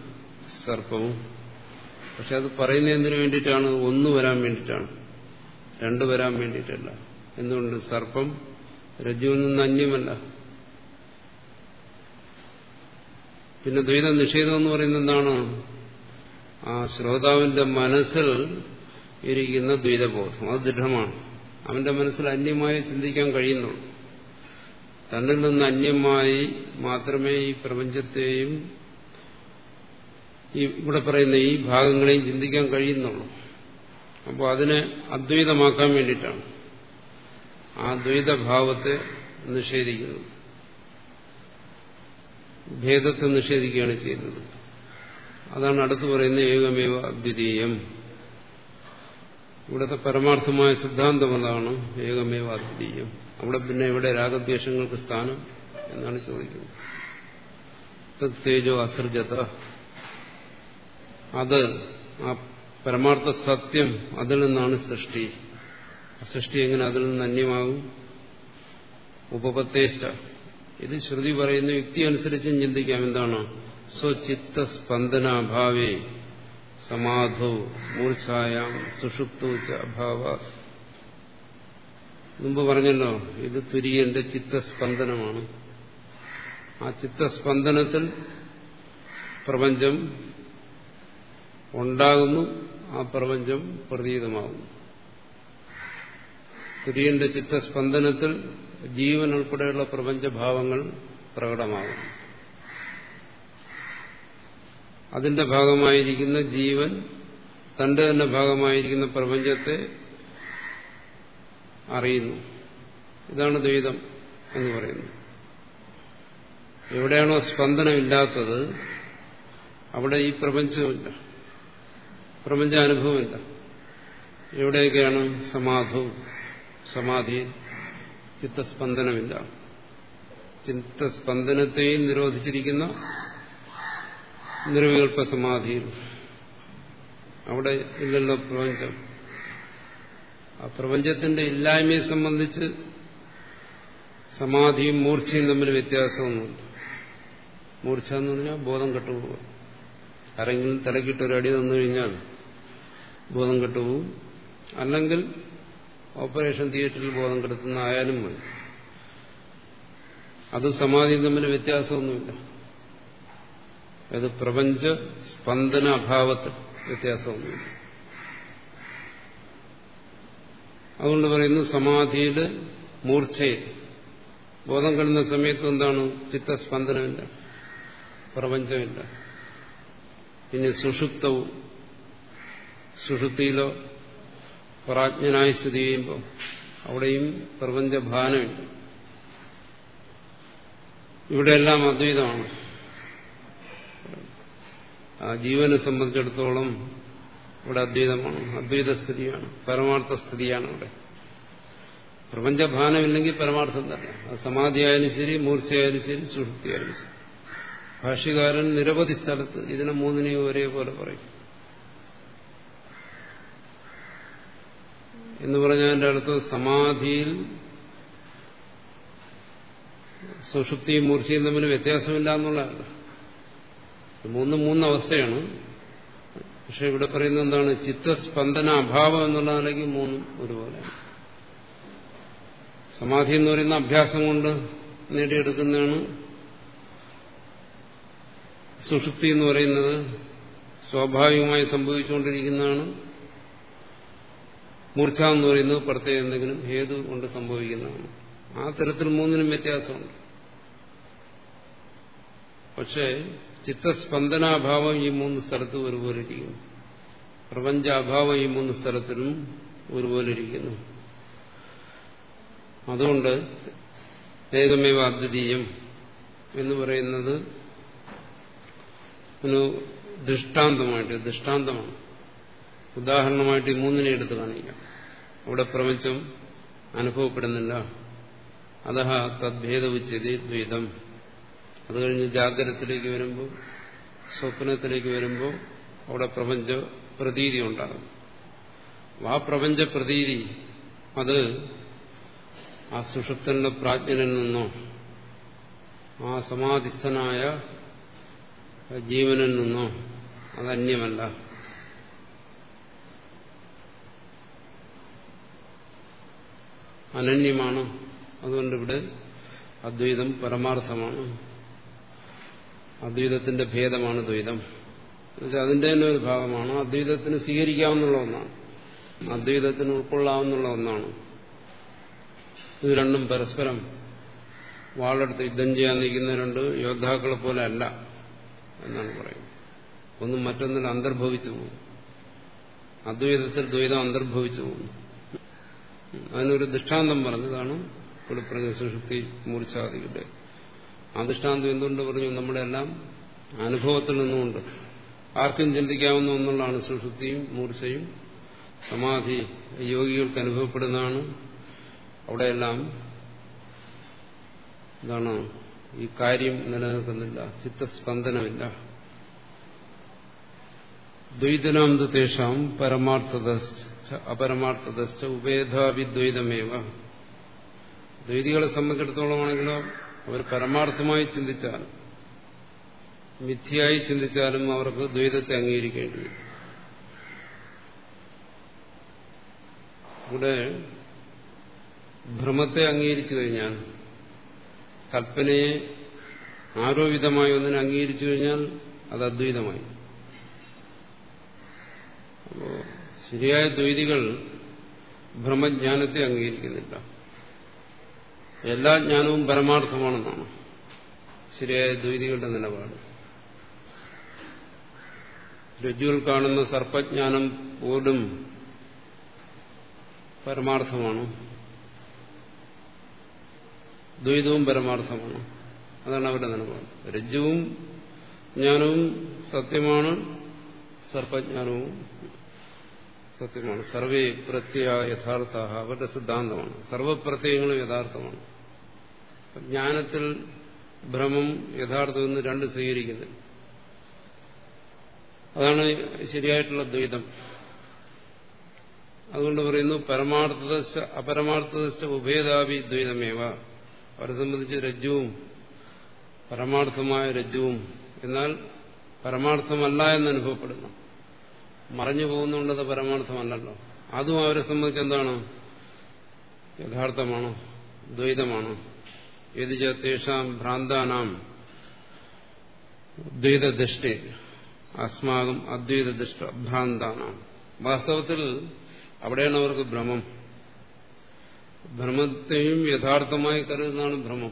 സർപ്പവും. പക്ഷെ അത് പറയുന്ന എന്തിനു വേണ്ടിയിട്ടാണ് ഒന്ന് വരാൻ വേണ്ടിയിട്ടാണ്. രണ്ട് വരാൻ വേണ്ടിയിട്ടല്ല. എന്തുകൊണ്ട്? സർപ്പം രജ്ജുവിൽ നിന്ന് അന്യമല്ല. പിന്നെ ദ്വൈത നിഷേധം എന്ന് പറയുന്നത് എന്താണ്? ആ ശ്രോതാവിന്റെ മനസ്സിൽ ഇരിക്കുന്ന ദ്വൈതബോധം. അത് ദൃഢമാണ്. അവന്റെ മനസ്സിൽ അന്യമായി ചിന്തിക്കാൻ കഴിയുന്നുള്ളൂ. തന്നിൽ നിന്ന് അന്യമായി മാത്രമേ ഈ പ്രപഞ്ചത്തെയും ഈ ഇവിടെ പറയുന്ന ഈ ഭാഗങ്ങളെയും ചിന്തിക്കാൻ കഴിയുന്നുള്ളൂ. അപ്പോൾ അതിനെ അദ്വൈതമാക്കാൻ വേണ്ടിയിട്ടാണ്. ആ ദ്വൈതഭാവത്തെ നിഷേധിക്കുന്നത്. ഭേദത്തെ നിഷേധിക്കുകയാണ് ചെയ്യുന്നത്. അതാണ് അടുത്ത് പറയുന്ന ഏകമേവ അദ്വിതീയം. ഇവിടുത്തെ പരമാർത്ഥമായ സിദ്ധാന്തം എന്താണ് ഏകമേവ അദ്വിതീയം. അവിടെ പിന്നെ ഇവിടെ രാഗദ്വേഷങ്ങൾക്ക് സ്ഥാനം എന്നാണ് ചോദിക്കുന്നത്. തേജോ അസർജത അത് ആ പരമാർത്ഥ സത്യം അതിൽ നിന്നാണ് സൃഷ്ടി. സൃഷ്ടി എങ്ങനെ അതിൽ നിന്ന് അന്യമാകും? ഉപപത്തേഷ്ട ഇത് ശ്രുതി പറയുന്ന യുക്തി അനുസരിച്ചും ചിന്തിക്കാം. എന്താണ്? സ്വചിത്ത സ്പന്ദനാഭാവേ സമാധോ മൂർച്ഛായാം സുഷുപ്തോ ച അഭാവ. മുമ്പ് പറഞ്ഞല്ലോ ഇത് തുര്യന്റെ ചിത്തസ്പന്ദനമാണ്. ആ ചിത്തസ്പന്ദനത്തിൽ പ്രപഞ്ചം ഉണ്ടാകുന്നു ആ പ്രപഞ്ചം പ്രതീതമാകുന്നു. തുര്യന്റെ ചിത്തസ്പന്ദനത്തിൽ ജീവൻ ഉൾപ്പെടെയുള്ള പ്രപഞ്ചഭാവങ്ങൾ പ്രകടമാകുന്നു. അതിന്റെ ഭാഗമായിരിക്കുന്ന ജീവൻ തന്റെ തന്നെ ഭാഗമായിരിക്കുന്ന പ്രപഞ്ചത്തെ അറിയുന്നു. ഇതാണ് ദ്വൈതം എന്ന് പറയുന്നത് എവിടെയാണോ സ്പന്ദനമില്ലാത്തത് അവിടെ ഈ പ്രപഞ്ചമില്ല പ്രപഞ്ചാനുഭവമില്ല. എവിടെയൊക്കെയാണ് സമാധു സമാധി? ചിത്തസ്പന്ദനമില്ല. ചിത്തസ്പന്ദനത്തെയും നിരോധിച്ചിരിക്കുന്ന നിർവികൽപ്പ സമാധിയിൽ. അവിടെ ഇല്ലല്ലോ പ്രപഞ്ചം. ആ പ്രപഞ്ചത്തിന്റെ ഇല്ലായ്മയെ സംബന്ധിച്ച് സമാധിയും മൂർച്ചയും തമ്മിൽ വ്യത്യാസമൊന്നുമില്ല. മൂർച്ച എന്ന് പറഞ്ഞാൽ ബോധം കെട്ടുപോകുക ആരെങ്കിലും തലക്കിട്ട് ഒരു അടി തന്നു കഴിഞ്ഞാൽ ബോധം കെട്ടുപോകും. അല്ലെങ്കിൽ ഓപ്പറേഷൻ തിയേറ്ററിൽ ബോധം കെടുത്തുന്ന ആയാലും മതി. അത് സമാധി തമ്മിൽ വ്യത്യാസമൊന്നുമില്ല. അത് പ്രപഞ്ച സ്പന്ദന അഭാവത്തിൽ വ്യത്യാസമൊന്നുമില്ല. അതുകൊണ്ട് പറയുന്നു സമാധിയുടെ മൂർച്ചയിൽ ബോധം കെടുന്ന സമയത്ത് എന്താണ്? ചിത്തസ്പന്ദനമില്ല. പ്രപഞ്ചമില്ല. പിന്നെ സുഷുപ്തവും സുഷുപ്തിയിലോ പ്രാജ്ഞനായി സ്ഥിതി ചെയ്യുമ്പോൾ അവിടെയും പ്രപഞ്ചഭാനമുണ്ട്. ഇവിടെയെല്ലാം അദ്വൈതമാണ്. ആ ജീവനെ സംബന്ധിച്ചിടത്തോളം ഇവിടെ അദ്വൈതമാണ്. അദ്വൈത സ്ഥിതിയാണ് പരമാർത്ഥ സ്ഥിതിയാണ് ഇവിടെ. പ്രപഞ്ചഭാനമില്ലെങ്കിൽ പരമാർത്ഥം തന്നെ. അത് സമാധിയായാലും ശരി മൂർച്ചയായാലും ശരി സുഷുപ്തിയായാലും ശരി. ഭാഷ്യകാരൻ നിരവധി സ്ഥലത്ത് ഇതിനെ മൂന്നിനെയും ഒരേപോലെ പറയും. എന്ന് പറഞ്ഞതിന്റെ അടുത്ത് സമാധിയിൽ സുഷുപ്തിയും മൂർച്ചയും തമ്മിൽ വ്യത്യാസമില്ല എന്നുള്ളതല്ല. മൂന്നും അവസ്ഥയാണ്. പക്ഷെ ഇവിടെ പറയുന്നത് എന്താണ്? ചിത്തസ്പന്ദന അഭാവം എന്നുള്ള നിലയ്ക്ക് മൂന്നും ഒരുപോലെ. സമാധി എന്ന് പറയുന്ന അഭ്യാസം കൊണ്ട് നേടിയെടുക്കുന്നതാണ് സുഷുപ്തി എന്ന് പറയുന്നത് സ്വാഭാവികമായി സംഭവിച്ചുകൊണ്ടിരിക്കുന്നതാണ്. മൂർച്ഛ എന്ന് പറയുന്നത് പ്രത്യേക എന്തെങ്കിലും ഹേതു കൊണ്ട് സംഭവിക്കുന്നതാണ്. ആ തരത്തിൽ മൂന്നിനും വ്യത്യാസമുണ്ട്. പക്ഷേ ചിത്തസ്പന്ദനാഭാവം ഈ മൂന്ന് സ്ഥലത്തും ഒരുപോലെ ഇരിക്കുന്നു. പ്രപഞ്ചാഭാവം ഈ മൂന്ന് സ്ഥലത്തിലും ഒരുപോലെ ഇരിക്കുന്നു. അതുകൊണ്ട് ഏകമേവ അദ്വിതീയം എന്ന് പറയുന്നത് ഒരു ദൃഷ്ടാന്തമായിട്ട് ദൃഷ്ടാന്തമാണ്. ഉദാഹരണമായിട്ട് ഈ മൂന്നിനെ എടുത്ത് കാണിക്കാം. അവിടെ പ്രപഞ്ചം അനുഭവപ്പെടുന്നില്ല. അതഹ തദ്ഭേദവിച്ചതി ദ്വൈതം അത് കഴിഞ്ഞ് ജാഗ്രതത്തിലേക്ക് വരുമ്പോൾ സ്വപ്നത്തിലേക്ക് വരുമ്പോൾ അവിടെ പ്രപഞ്ച പ്രതീതി ഉണ്ടാകും. ആ പ്രപഞ്ച പ്രതീതി അത് ആ സുഷുപ്തന്റെ പ്രാജ്ഞനിൽ നിന്നോ ആ സമാധിസ്ഥനായ ജീവനിൽ നിന്നോ അതന്യമല്ല. അനന്യമാണ്. അതുകൊണ്ട് ഇവിടെ അദ്വൈതം പരമാർത്ഥമാണ്. അദ്വൈതത്തിന്റെ ഭേദമാണ് ദ്വൈതം. എന്നുവെച്ചാൽ അതിന്റെ തന്നെ ഒരു ഭാഗമാണ്. അദ്വൈതത്തിന് സ്വീകരിക്കാവുന്നുള്ള ഒന്നാണ്. അദ്വൈതത്തിന് ഉൾക്കൊള്ളാവുന്നുള്ള ഒന്നാണ്. ഇത് രണ്ടും പരസ്പരം വാളെടുത്ത് യുദ്ധം ചെയ്യാൻ നിൽക്കുന്ന രണ്ട് യോദ്ധാക്കളെ പോലെ അല്ല. എന്നാണ് പറയുന്നത്. ഒന്നും മറ്റൊന്നിൽ അന്തർഭവിച്ചു പോകും അദ്വൈതത്തിൽ ദ്വൈതം അന്തർഭവിച്ചു പോകുന്നു. അതിനൊരു ദൃഷ്ടാന്തം പറഞ്ഞതാണ് പറഞ്ഞ സുഷുപ്തി ആ ദൃഷ്ടാന്തം എന്തുകൊണ്ട് പറഞ്ഞു? നമ്മുടെ എല്ലാം അനുഭവത്തിൽ നിന്നുകൊണ്ട്. ആർക്കും ചിന്തിക്കാവുന്ന ഒന്നുള്ളതാണ് സുഷുപ്തിയും മൂർച്ചയും സമാധി യോഗികൾക്ക് അനുഭവപ്പെടുന്നതാണ്. അവിടെയെല്ലാം എന്താണ് ഈ കാര്യം നിലനിൽക്കുന്നില്ല. ചിത്തസ്പന്ദനമില്ല. ദ്വൈതനാന്തേഷാം പരമാർത്ഥത അപരമാർത്ഥത ഉപേധാവിദ്വൈതമേവ ദ്വൈതികളെ സംബന്ധിച്ചിടത്തോളമാണെങ്കിലോ അവർ പരമാർത്ഥമായി ചിന്തിച്ചാൽ മിഥ്യയായി ചിന്തിച്ചാലും അവർക്ക് ദ്വൈതത്തെ അംഗീകരിക്കേണ്ടി വരും. ഇവിടെ ഭ്രമത്തെ അംഗീകരിച്ചു കഴിഞ്ഞാൽ കൽപ്പനയെ ആരോപിതമായ ഒന്നിനെ അംഗീകരിച്ചു കഴിഞ്ഞാൽ അത് അദ്വൈതമായി. അപ്പോ ശരിയായ ദ്വൈതികൾ ഭ്രമജ്ഞാനത്തെ അംഗീകരിക്കുന്നില്ല. എല്ലാ ജ്ഞാനവും പരമാർത്ഥമാണെന്നാണ് ശരിയായ ദ്വൈതികളുടെ നിലപാട്. രജ്ജുവിൽ കാണുന്ന സർപ്പജ്ഞാനം പോലും പരമാർത്ഥമാണ്. ദ്വൈതവും പരമാർത്ഥമാണ്. അതാണ് അവരുടെ നിലപാട്. രജ്ജുവും ജ്ഞാനവും സത്യമാണ് സർപ്പജ്ഞാനവും സത്യമാണ്. സർവേ പ്രത്യയ യഥാർത്ഥ അവരുടെ സിദ്ധാന്തമാണ്. സർവപ്രത്യയങ്ങളും യഥാർത്ഥമാണ്. ജ്ഞാനത്തിൽ ഭ്രമം യഥാർത്ഥമെന്ന് രണ്ട് സ്വീകരിക്കുന്നത്. അതാണ് ശരിയായിട്ടുള്ള ദ്വൈതം. അതുകൊണ്ട് പറയുന്നു പരമാർത്ഥദശ അപരമാർത്ഥദശ ഉഭേദാവി ദ്വൈതമേവ. അവരെ സംബന്ധിച്ച് രജ്ജുവും പരമാർത്ഥമായ രജ്ജുവും. എന്നാൽ പരമാർത്ഥമല്ല എന്ന് അനുഭവപ്പെടുന്നു. മറഞ്ഞു പോകുന്നുണ്ടത് പരമാർത്ഥമല്ലല്ലോ. അതും അവരെ സംബന്ധിച്ച് എന്താണ്? യഥാർത്ഥമാണോ? ദ്വൈതമാണോ? ഏത് ചേഷാം ഭ്രാന്താനാം ദ്വൈതദൃഷ്ടി. അസ്മാകും അദ്വൈതദൃഷ്ട ഭ്രാന്താനാം. വാസ്തവത്തിൽ അവിടെയാണ് അവർക്ക് ഭ്രമം. ഭ്രമത്തെയും യഥാർത്ഥമായി കരുതുന്നതാണ് ഭ്രമം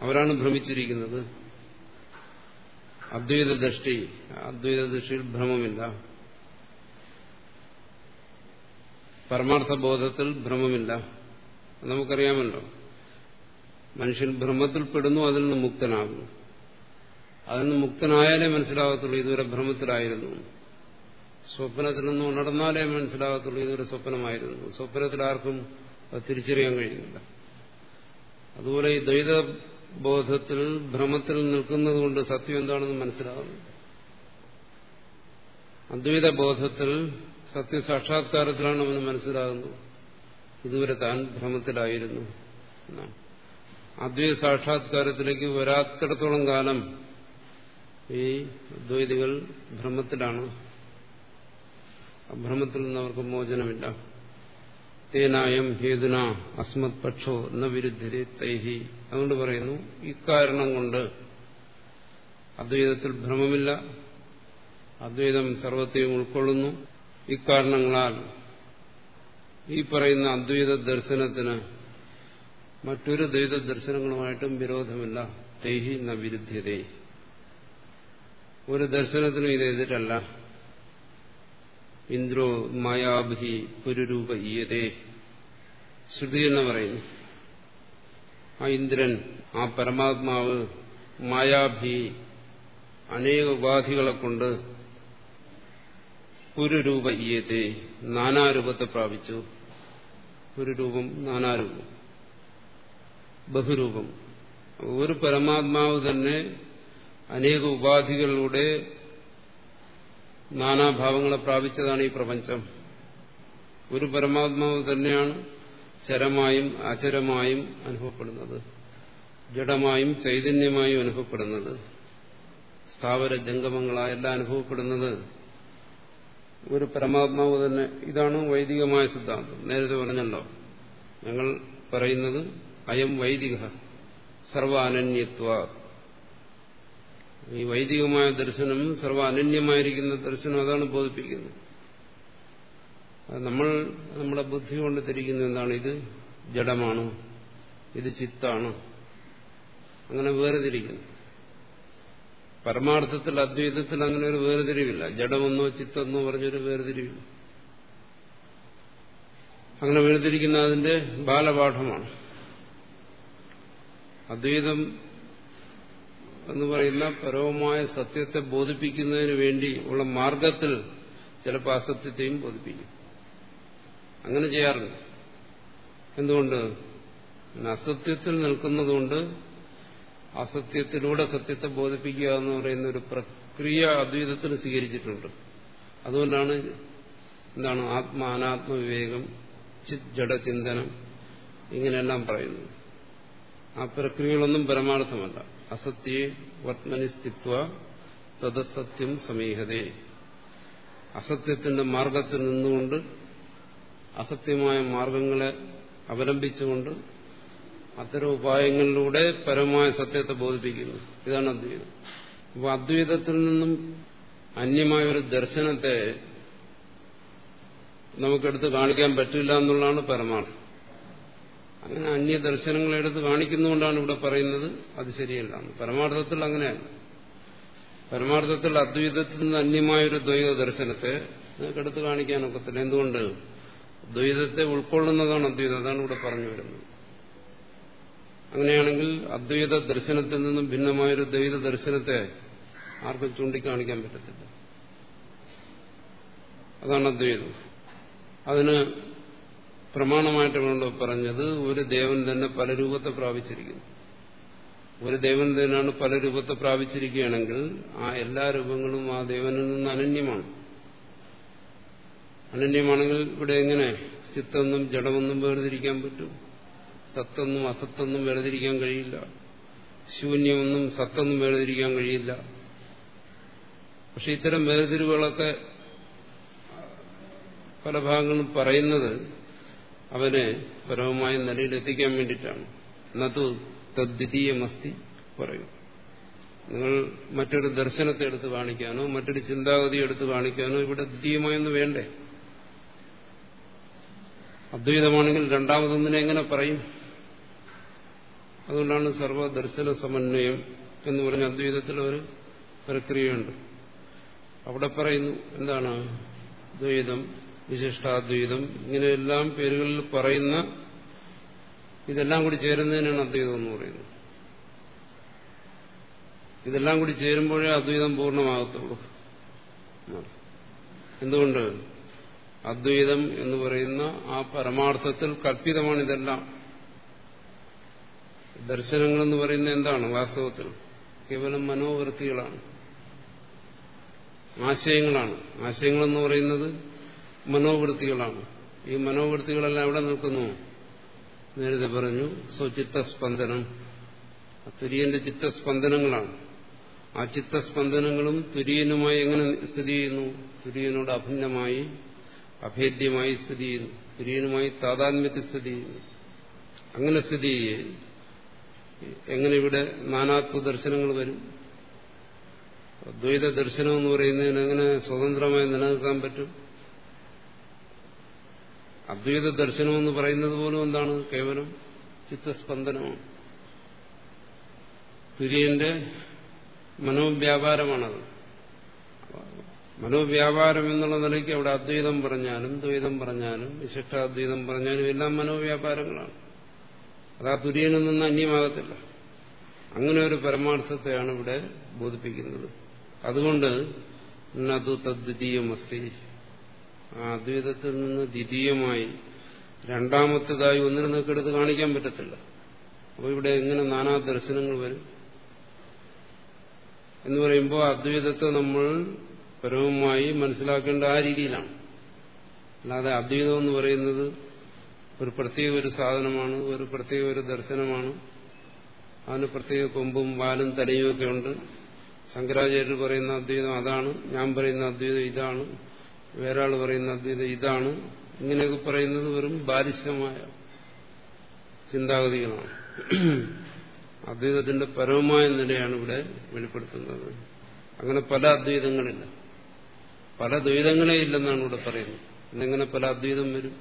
അവരാണ് ഭ്രമിച്ചിരിക്കുന്നത്. അദ്വൈത ദൃഷ്ടി അദ്വൈത ദൃഷ്ടിയിൽ ഭ്രമമില്ല. പരമാർത്ഥ ബോധത്തിൽ ഭ്രമമില്ല. നമുക്കറിയാമല്ലോ. മനുഷ്യൻ ഭ്രമത്തിൽപ്പെടുന്നു അതിൽ നിന്ന് മുക്തനാകുന്നു. അതിൽ നിന്ന് മുക്തനായാലേ മനസ്സിലാകത്തുള്ളൂ ഇതുവരെ ഭ്രമത്തിലായിരുന്നു സ്വപ്നത്തിൽ നിന്ന് ഉണർന്നാലേ മനസ്സിലാകത്തുള്ളൂ ഇതൊരു സ്വപ്നമായിരുന്നു. സ്വപ്നത്തിൽ ആർക്കും അത് തിരിച്ചറിയാൻ കഴിയുന്നില്ല. അതുപോലെ ഈ ദ്വൈത ബോധത്തിൽ ഭ്രമത്തിൽ നിൽക്കുന്നത് കൊണ്ട് സത്യം എന്താണെന്ന് മനസ്സിലാകുന്നു അദ്വൈത ബോധത്തിൽ സത്യസാക്ഷാത്കാരത്തിലാണ് അവന് മനസ്സിലാകുന്നത് ഇതുവരെ താൻ ഭ്രമത്തിലായിരുന്നു എന്നാണ്. അദ്വൈത സാക്ഷാത്കാരത്തിലേക്ക് വരാത്തിടത്തോളം കാലം ഈ ദ്വൈതികൾ ഭ്രമത്തിലാണ്. ഭ്രമത്തിൽ നിന്ന് അവർക്ക് മോചനമില്ല. തേനായം ഹേതുന അസ്മത് പക്ഷോ എന്ന വിരുദ്ധരെ തൈഹി. അതുകൊണ്ട് പറയുന്നു ഇക്കാരണം കൊണ്ട് അദ്വൈതത്തിൽ ഭ്രമമില്ല. അദ്വൈതം സർവത്തെയും ഉൾക്കൊള്ളുന്നു. ഇക്കാരണങ്ങളാൽ ഈ പറയുന്ന അദ്വൈത ദർശനത്തിന് മറ്റൊരു ദ്വൈത ദർശനങ്ങളുമായിട്ടും വിരോധമില്ല. തൈഹി ന വിരുദ്ധ്യതേ ഒരു ദർശനത്തിനും ഇത് എതിരല്ല. ഇന്ദ്രോ മായാഭി പുരുരൂപ ഈയതേ. ശ്രുതി എന്ന് പറയുന്നു. ആ ഇന്ദ്രൻ ആ പരമാത്മാവ് മായാഭി അനേക ഉപാധികളെ കൊണ്ട് പുരുരൂപ ഈയത്തെ നാനാരൂപത്തെ പ്രാപിച്ചു. പുരുരൂപം നാനാരൂപം ബഹുരൂപം. ഒരു പരമാത്മാവ് തന്നെ അനേക ഉപാധികളിലൂടെ നാനാഭാവങ്ങളെ പ്രാപിച്ചതാണ് ഈ പ്രപഞ്ചം. ഒരു പരമാത്മാവ് തന്നെയാണ് ചരമായും അചരമായും അനുഭവപ്പെടുന്നത്. ജഡമായും ചൈതന്യമായും അനുഭവപ്പെടുന്നത്. സ്ഥാവര ജംഗമങ്ങളായെല്ലാം അനുഭവപ്പെടുന്നത് ഒരു പരമാത്മാവ് തന്നെ. ഇതാണ് വൈദികമായ സിദ്ധാന്തം. നേരത്തെ പറഞ്ഞല്ലോ ഞങ്ങൾ പറയുന്നത് അയം വൈദിക സർവ അനന്യത്വ ഈ വൈദികമായ ദർശനം സർവ അനന്യമായിരിക്കുന്ന ദർശനം അതാണ് ബോധിപ്പിക്കുന്നത്. നമ്മൾ നമ്മുടെ ബുദ്ധി കൊണ്ട് തിരിക്കുന്ന എന്താണ് ഇത്? ജഡമാണ്. ഇത് ചിത്താണ്. അങ്ങനെ വേർതിരിക്കുന്നു. പരമാർത്ഥത്തിൽ അദ്വൈതത്തിൽ അങ്ങനെ ഒരു വേർതിരിവില്ല. ജഡമെന്നോ ചിത്തെന്നോ പറഞ്ഞൊരു വേർതിരിവില്ല. അങ്ങനെ വേർതിരിക്കുന്ന അതിന്റെ ബാലപാഠമാണ്. അദ്വൈതം എന്ന് പറയുന്ന പരവുമായ സത്യത്തെ ബോധിപ്പിക്കുന്നതിന് വേണ്ടി ഉള്ള മാർഗത്തിൽ ചിലപ്പോൾ അസത്യത്തെയും ബോധിപ്പിക്കും. അങ്ങനെ ചെയ്യാറുണ്ട്. എന്തുകൊണ്ട്? അസത്യത്തിൽ നിൽക്കുന്നതുകൊണ്ട് അസത്യത്തിലൂടെ സത്യത്തെ ബോധിപ്പിക്കുക എന്ന് പറയുന്ന ഒരു പ്രക്രിയ അദ്വൈതത്തിന് സ്വീകരിച്ചിട്ടുണ്ട്. അതുകൊണ്ടാണ് എന്താണ് ആത്മ അനാത്മ വിവേകം ചിത് ജഡചിന്തനം ഇങ്ങനെയെല്ലാം പറയുന്നത്. ആ പ്രക്രിയകളൊന്നും പരമാർത്ഥമല്ല. അസത്യേ വത്മനി സ്ഥിത്വ തദസത്യം സമീഹതേ അസത്യത്തിന്റെ മാർഗത്തിൽ നിന്നുകൊണ്ട് അസത്യമായ മാർഗങ്ങളെ അവലംബിച്ചുകൊണ്ട് അത്തരം ഉപായങ്ങളിലൂടെ പരമായ സത്യത്തെ ബോധിപ്പിക്കുന്നു. ഇതാണ് അദ്വൈതം. അപ്പോൾ അദ്വൈതത്തിൽ നിന്നും അന്യമായ ഒരു ദർശനത്തെ നമുക്കെടുത്ത് കാണിക്കാൻ പറ്റില്ല എന്നുള്ളതാണ് പരമാർത്ഥം. അങ്ങനെ അന്യ ദർശനങ്ങൾ എടുത്ത് ഇവിടെ പറയുന്നത്. അത് ശരിയല്ല. പരമാർത്ഥത്തിൽ അങ്ങനെയല്ല. പരമാർത്ഥത്തിൽ അദ്വൈതത്തിൽ നിന്ന് അന്യമായൊരു ദ്വൈത ദർശനത്തെ നിങ്ങൾക്കെടുത്ത് കാണിക്കാനൊക്കത്തില്ല എന്തുകൊണ്ട്? ദ്വൈതത്തെ ഉൾക്കൊള്ളുന്നതാണ് അദ്വൈതം. അതാണ് ഇവിടെ പറഞ്ഞു വരുന്നത്. അങ്ങനെയാണെങ്കിൽ അദ്വൈത ദർശനത്തിൽ നിന്നും ഭിന്നമായൊരു ദ്വൈത ദർശനത്തെ ആർക്കും ചൂണ്ടിക്കാണിക്കാൻ പറ്റത്തില്ല. അതാണ് അദ്വൈതം. അതിന് പ്രമാണമായിട്ട് പറഞ്ഞത് ഒരു ദേവൻ തന്നെ പല രൂപത്തെ പ്രാപിച്ചിരിക്കുന്നു. ഒരു ദേവൻ തന്നെയാണ് പല രൂപത്തെ പ്രാപിച്ചിരിക്കുകയാണെങ്കിൽ ആ എല്ലാ രൂപങ്ങളും ആ ദേവനിൽ നിന്ന് അനന്യമാണ്. അനന്യമാണെങ്കിൽ ഇവിടെ എങ്ങനെ ചിത്തൊന്നും ജഡമൊന്നും വേർതിരിക്കാൻ പറ്റും? സത്തൊന്നും അസത്തൊന്നും വേർതിരിക്കാൻ കഴിയില്ല. ശൂന്യമൊന്നും സത്തൊന്നും വേർതിരിക്കാൻ കഴിയില്ല. പക്ഷെ ഇത്തരം വേർതിരിവുകളൊക്കെ പല ഭാഗങ്ങളും പറയുന്നത് അവനെ പരമമായ നിലയിലെത്തിക്കാൻ വേണ്ടിയിട്ടാണ്. നതു തദ്വിതീയമസ്തി പറയും. നിങ്ങൾ മറ്റൊരു ദർശനത്തെ എടുത്ത് കാണിക്കാനോ മറ്റൊരു ചിന്താഗതി എടുത്ത് കാണിക്കാനോ ഇവിടെ ദ്വിതീയമായൊന്നും വേണ്ടേ? അദ്വൈതമാണെങ്കിൽ രണ്ടാമതൊന്നിനെ എങ്ങനെ പറയും? അതുകൊണ്ടാണ് സർവദർശന സമന്വയം എന്ന് പറഞ്ഞ അദ്വൈതത്തിൽ ഒരു പ്രക്രിയയുണ്ട്. അവിടെ പറയുന്നു എന്താണ്? ദ്വൈതം വിശിഷ്ടാദ്വൈതം. ഇങ്ങനെയെല്ലാം പേരുകളിൽ പറയുന്ന ഇതെല്ലാം കൂടി ചേരുന്നതിനാണ് അദ്വൈതം എന്ന് പറയുന്നത്. ഇതെല്ലാം കൂടി ചേരുമ്പോഴേ അദ്വൈതം പൂർണമാകത്തുള്ളൂ. എന്തുകൊണ്ട്? അദ്വൈതം എന്ന് പറയുന്ന ആ പരമാർത്ഥത്തിൽ കല്പിതമാണ് ഇതെല്ലാം. ദർശനങ്ങൾ എന്ന് പറയുന്നത് എന്താണ്? വാസ്തവത്തിൽ. കേവലം മനോവൃത്തികളാണ്. ആശയങ്ങളാണ്. ആശയങ്ങളെന്ന് പറയുന്നത് മനോവൃത്തികളാണ്. ഈ മനോവൃത്തികളെല്ലാം എവിടെ നിൽക്കുന്നു? നേരത്തെ പറഞ്ഞു സ്വചിത്തസ്പന്ദനം. തുര്യന്റെ ചിത്തസ്പന്ദനങ്ങളാണ്. ആ ചിത്തസ്പന്ദനങ്ങളും തുര്യനുമായി എങ്ങനെ സ്ഥിതി ചെയ്യുന്നു? തുര്യനോട് അഭിന്നമായി അഭേദ്യമായി സ്ഥിതി ചെയ്യുന്നു. തുര്യനുമായി താതാത്മ്യത്തിൽ സ്ഥിതി ചെയ്യുന്നു. അങ്ങനെ സ്ഥിതി ചെയ്യേ എങ്ങനെ ഇവിടെ നാനാത്വ ദർശനങ്ങൾ വരും? ദ്വൈത ദർശനം എന്ന് പറയുന്നതിന് എങ്ങനെ സ്വതന്ത്രമായി നിലനിൽക്കാൻ പറ്റും? അദ്വൈത ദർശനം എന്ന് പറയുന്നത് പോലും എന്താണ്? കേവലം ചിത്തസ്പന്ദനമാണ്. തുര്യന്റെ മനോവ്യാപാരമാണത്. മനോവ്യാപാരം എന്നുള്ള നിലയ്ക്ക് അവിടെ അദ്വൈതം പറഞ്ഞാലും ദ്വൈതം പറഞ്ഞാലും വിശിഷ്ടാദ്വൈതം പറഞ്ഞാലും എല്ലാം മനോവ്യാപാരങ്ങളാണ്. അത് ആ തുര്യനിൽ നിന്ന് അന്യമാകത്തില്ല. അങ്ങനെ ഒരു പരമാർത്ഥത്തെയാണ് ഇവിടെ ബോധിപ്പിക്കുന്നത്. അതുകൊണ്ട് നതു തദ്വിതീയമസ്തി ആ അദ്വൈതത്തിൽ നിന്ന് ദ്വിതീയമായി രണ്ടാമത്തേതായി ഒന്നിനെ നിൽക്കെടുത്ത് കാണിക്കാൻ പറ്റത്തില്ല. അപ്പോൾ ഇവിടെ എങ്ങനെ നാനാ ദർശനങ്ങൾ വരും. എന്ന് പറയുമ്പോൾ അദ്വൈതത്തെ നമ്മൾ പരമമായി മനസ്സിലാക്കേണ്ട ആ രീതിയിലാണ്. അല്ലാതെ അദ്വൈതം എന്ന് പറയുന്നത് ഒരു പ്രത്യേക ഒരു സാധനമാണ് ഒരു പ്രത്യേക ഒരു ദർശനമാണ്. അതിന് പ്രത്യേക കൊമ്പും വാലും തലയും ഒക്കെ ഉണ്ട്. ശങ്കരാചാര്യർ പറയുന്ന അദ്വൈതം അതാണ് ഞാൻ പറയുന്ന അദ്വൈതം ഇതാണ്. വേറെ ആൾ പറയുന്ന അദ്വൈതം ഇതാണ്. ഇങ്ങനെയൊക്കെ പറയുന്നത് വെറും ബാലിശമായ ചിന്താഗതികളാണ്. അദ്വൈതത്തിന്റെ പരമമായ നിലയാണ് ഇവിടെ വെളിപ്പെടുത്തുന്നത്. അങ്ങനെ പല അദ്വൈതങ്ങളില്ല. പല ദ്വൈതങ്ങളെ ഇല്ലെന്നാണ് ഇവിടെ പറയുന്നത്. ഇന്നെങ്ങനെ പല അദ്വൈതം വരും?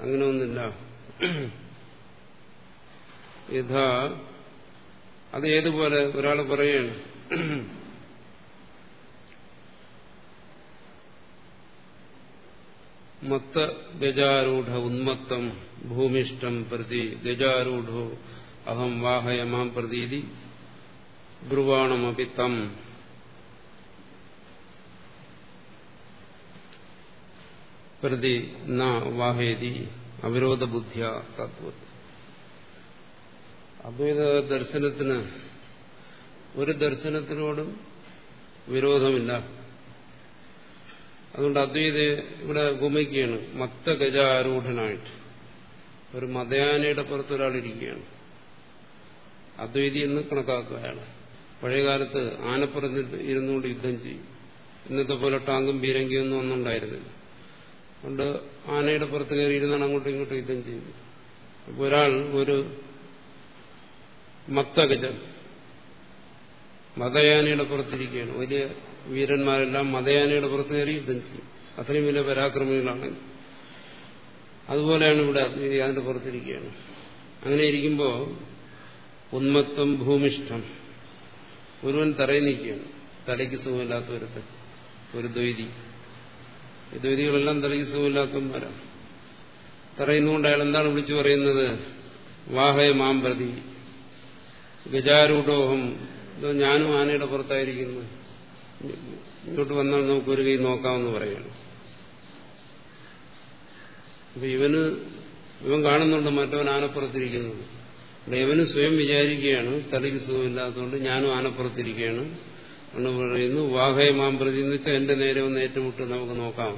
അങ്ങനെ ഒന്നില്ല യഥാ അത് ഏതുപോലെ ഒരാൾ പറയാണ് മത്ത ഗജാരൂഢ ഉന്മത്തം ഭൂമിഷ്ടം പ്രതി ഗജാരൂഢോ അഹം വാഹയമാം പ്രതീതി ബ്രുവാണമപി തം പ്രതി ന വാഹയതി അവിരോധ ബുദ്ധിയ തത്വത് അദ്വൈത ദർശനത്തിന് ഒരു ദർശനത്തിനോടും വിരോധമില്ല. അതുകൊണ്ട് അദ്വൈത ഇവിടെ ഉപമിക്കുകയാണ് മത്ത ഗജാരൂഢനായിട്ട് ഒരു മതയാനയുടെ പുറത്തൊരാളിരിക്കുകയാണ് അദ്വൈതി എന്ന് കണക്കാക്കുക അയാൾ. പഴയകാലത്ത് ആനപ്പുറത്ത് ഇരുന്നുകൊണ്ട് യുദ്ധം ചെയ്യും. ഇന്നത്തെ പോലെ ടാങ്കും ബീരങ്കിയും ഒന്നും ഒന്നും ഉണ്ടായിരുന്നില്ല. അതുകൊണ്ട് ആനയുടെ പുറത്ത് കയറി ഇരുന്നാണ് അങ്ങോട്ടും ഇങ്ങോട്ടും യുദ്ധം ചെയ്യുന്നത്. അപ്പോൾ ഒരാൾ ഒരു മത്തഗജം മതയാനയുടെ പുറത്തിരിക്കുകയാണ്. വലിയ വീരന്മാരെല്ലാം മതയാനയുടെ പുറത്ത് കയറി യുദ്ധം ചെയ്യും. അത്രയും വലിയ പരാക്രമികളാണ്. അതുപോലെയാണ് ഇവിടെ അതിന്റെ പുറത്തിരിക്കുകയാണ്. അങ്ങനെ ഇരിക്കുമ്പോൾ ഉന്മത്വം ഭൂമിഷ്ഠം. ഒരുവൻ തറയിൽ നിൽക്കുകയാണ്. തലയ്ക്ക് സുഖമില്ലാത്ത ഒരുത്ത് ഒരു ദ്വൈതി. ദ്വൈതികളെല്ലാം തലയ്ക്ക് സുഖമില്ലാത്തവന്മാരാണ് തറയുന്നുകൊണ്ട് അയാൾ എന്താണ് വിളിച്ചു പറയുന്നത്? വാഹയ മാം പ്രതി. ഗജാരൂഢോഹം. ഞാനും ആനയുടെ പുറത്തായിരിക്കുന്നു. ഇങ്ങോട്ട് വന്നാൽ നമുക്ക് ഒരു കൈ നോക്കാമെന്ന് പറയണം അപ്പൊ ഇവന് ഇവൻ കാണുന്നുണ്ട് മറ്റവൻ ആനപ്പുറത്തിരിക്കുന്നത് അപ്പൊ ഇവന് സ്വയം വിചാരിക്കുകയാണ് തലയ്ക്ക് സുഖമില്ലാത്തതുകൊണ്ട് ഞാനും ആനപ്പുറത്തിരിക്കുകയാണ്. എന്ന് പറയുന്നു വാഹയ മാം പ്രതി എന്ന് വെച്ചാൽ എന്റെ നേരെ ഒന്ന് ഏറ്റുമുട്ട് നമുക്ക് നോക്കാം.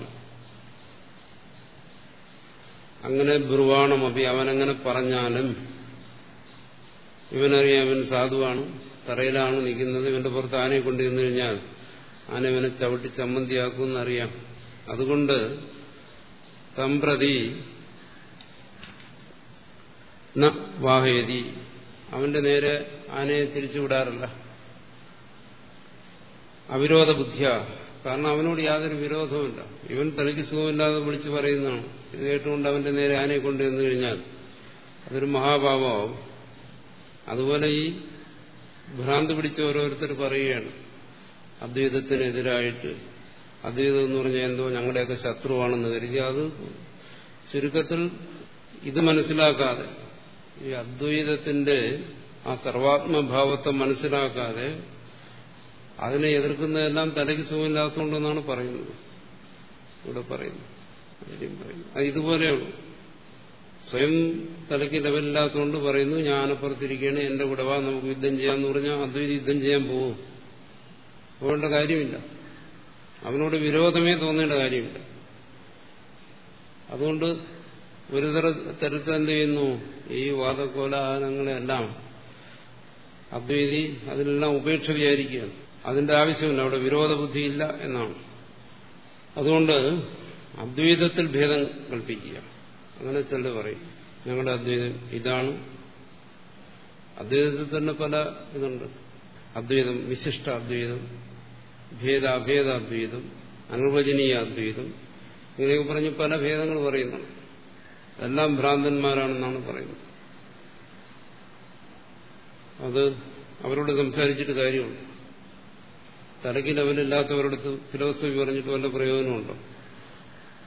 അങ്ങനെ ബ്രുവാണമപി അവനങ്ങനെ പറഞ്ഞാലും ഇവനറിയാം ഇവൻ സാധുവാണ് തറയിലാണ് നിൽക്കുന്നത്. ഇവന്റെ പുറത്ത് ആനയെ കൊണ്ടിരുന്നു കഴിഞ്ഞാൽ ആന ചവിട്ടി ചമ്മന്തിയാക്കുമെന്നറിയാം. അതുകൊണ്ട് തമ്പ്രതി വാഹയതി. അവന്റെ നേരെ ആനയെ തിരിച്ചുവിടാറില്ല. അവിരോധ ബുദ്ധിയ കാരണം അവനോട് യാതൊരു വിരോധവുമില്ല. ഇവൻ തനിക്ക് സുഖമില്ലാതെ വിളിച്ചു പറയുന്നതാണ്. ഇത് കേട്ടുകൊണ്ട് അവന്റെ നേരെ ആനയെ കൊണ്ടുവന്നു കഴിഞ്ഞാൽ അതൊരു മഹാഭാവമാവും അതുപോലെ ഈ ഭ്രാന്ത് പിടിച്ച് ഓരോരുത്തർ പറയുകയാണ്. അദ്വൈതത്തിനെതിരായിട്ട്. അദ്വൈതം എന്ന് പറഞ്ഞാൽ എന്തോ ഞങ്ങളുടെയൊക്കെ ശത്രുവാണെന്ന് കരുതി അത് ചുരുക്കത്തിൽ ഇത് മനസ്സിലാക്കാതെ ഈ അദ്വൈതത്തിന്റെ ആ സർവാത്മഭാവത്തെ മനസ്സിലാക്കാതെ അതിനെ എതിർക്കുന്നതെല്ലാം തലയ്ക്ക് സുഖമില്ലാത്തതുകൊണ്ടെന്നാണ് പറയുന്നത്. ഇവിടെ പറയുന്നു. അത് ഇതുപോലെയുള്ളൂ സ്വയം തലയ്ക്ക് ലെവലില്ലാത്തതുകൊണ്ട് പറയുന്നു ഞാൻ ആനപ്പുറത്തിരിക്കുകയാണ് എന്റെ കൂടെ വാ നമുക്ക് യുദ്ധം ചെയ്യാന്ന് പറഞ്ഞാൽ അദ്വൈതി യുദ്ധം ചെയ്യാൻ പോകും പോകേണ്ട കാര്യമില്ല. അവനോട് വിരോധമേ തോന്നേണ്ട കാര്യമില്ല. അതുകൊണ്ട് ഒരു തരത്തിൽ എന്ത് ചെയ്യുന്നു? ഈ വാദകോലാഹനങ്ങളെല്ലാം അദ്വൈതി അതിനെല്ലാം ഉപേക്ഷ വിചാരിക്കുകയാണ് അതിന്റെ ആവശ്യമില്ല. അവിടെ വിരോധ ബുദ്ധിയില്ല എന്നാണ്. അതുകൊണ്ട് അദ്വൈതത്തിൽ ഭേദം കൽപ്പിക്കുക. അങ്ങനെ ചില പറയും. ഞങ്ങളുടെ അദ്വൈതം ഇതാണ്. അദ്വൈതത്തിൽ തന്നെ പല ഇതുണ്ട്. അദ്വൈതം വിശിഷ്ട അദ്വൈതം. ഭേദാഭേദ അനുവചനീയാദ്വൈതം ഇങ്ങനെയൊക്കെ പറഞ്ഞ് പല ഭേദങ്ങൾ പറയുന്നു എല്ലാം ഭ്രാന്തന്മാരാണെന്നാണ് പറയുന്നത്. അത് അവരോട് സംസാരിച്ചിട്ട് കാര്യമുണ്ട്. തലയ്ക്ക് ലെവലില്ലാത്തവരടുത്ത് ഫിലോസഫി പറഞ്ഞിട്ട് വല്ല പ്രയോജനമുണ്ടോ?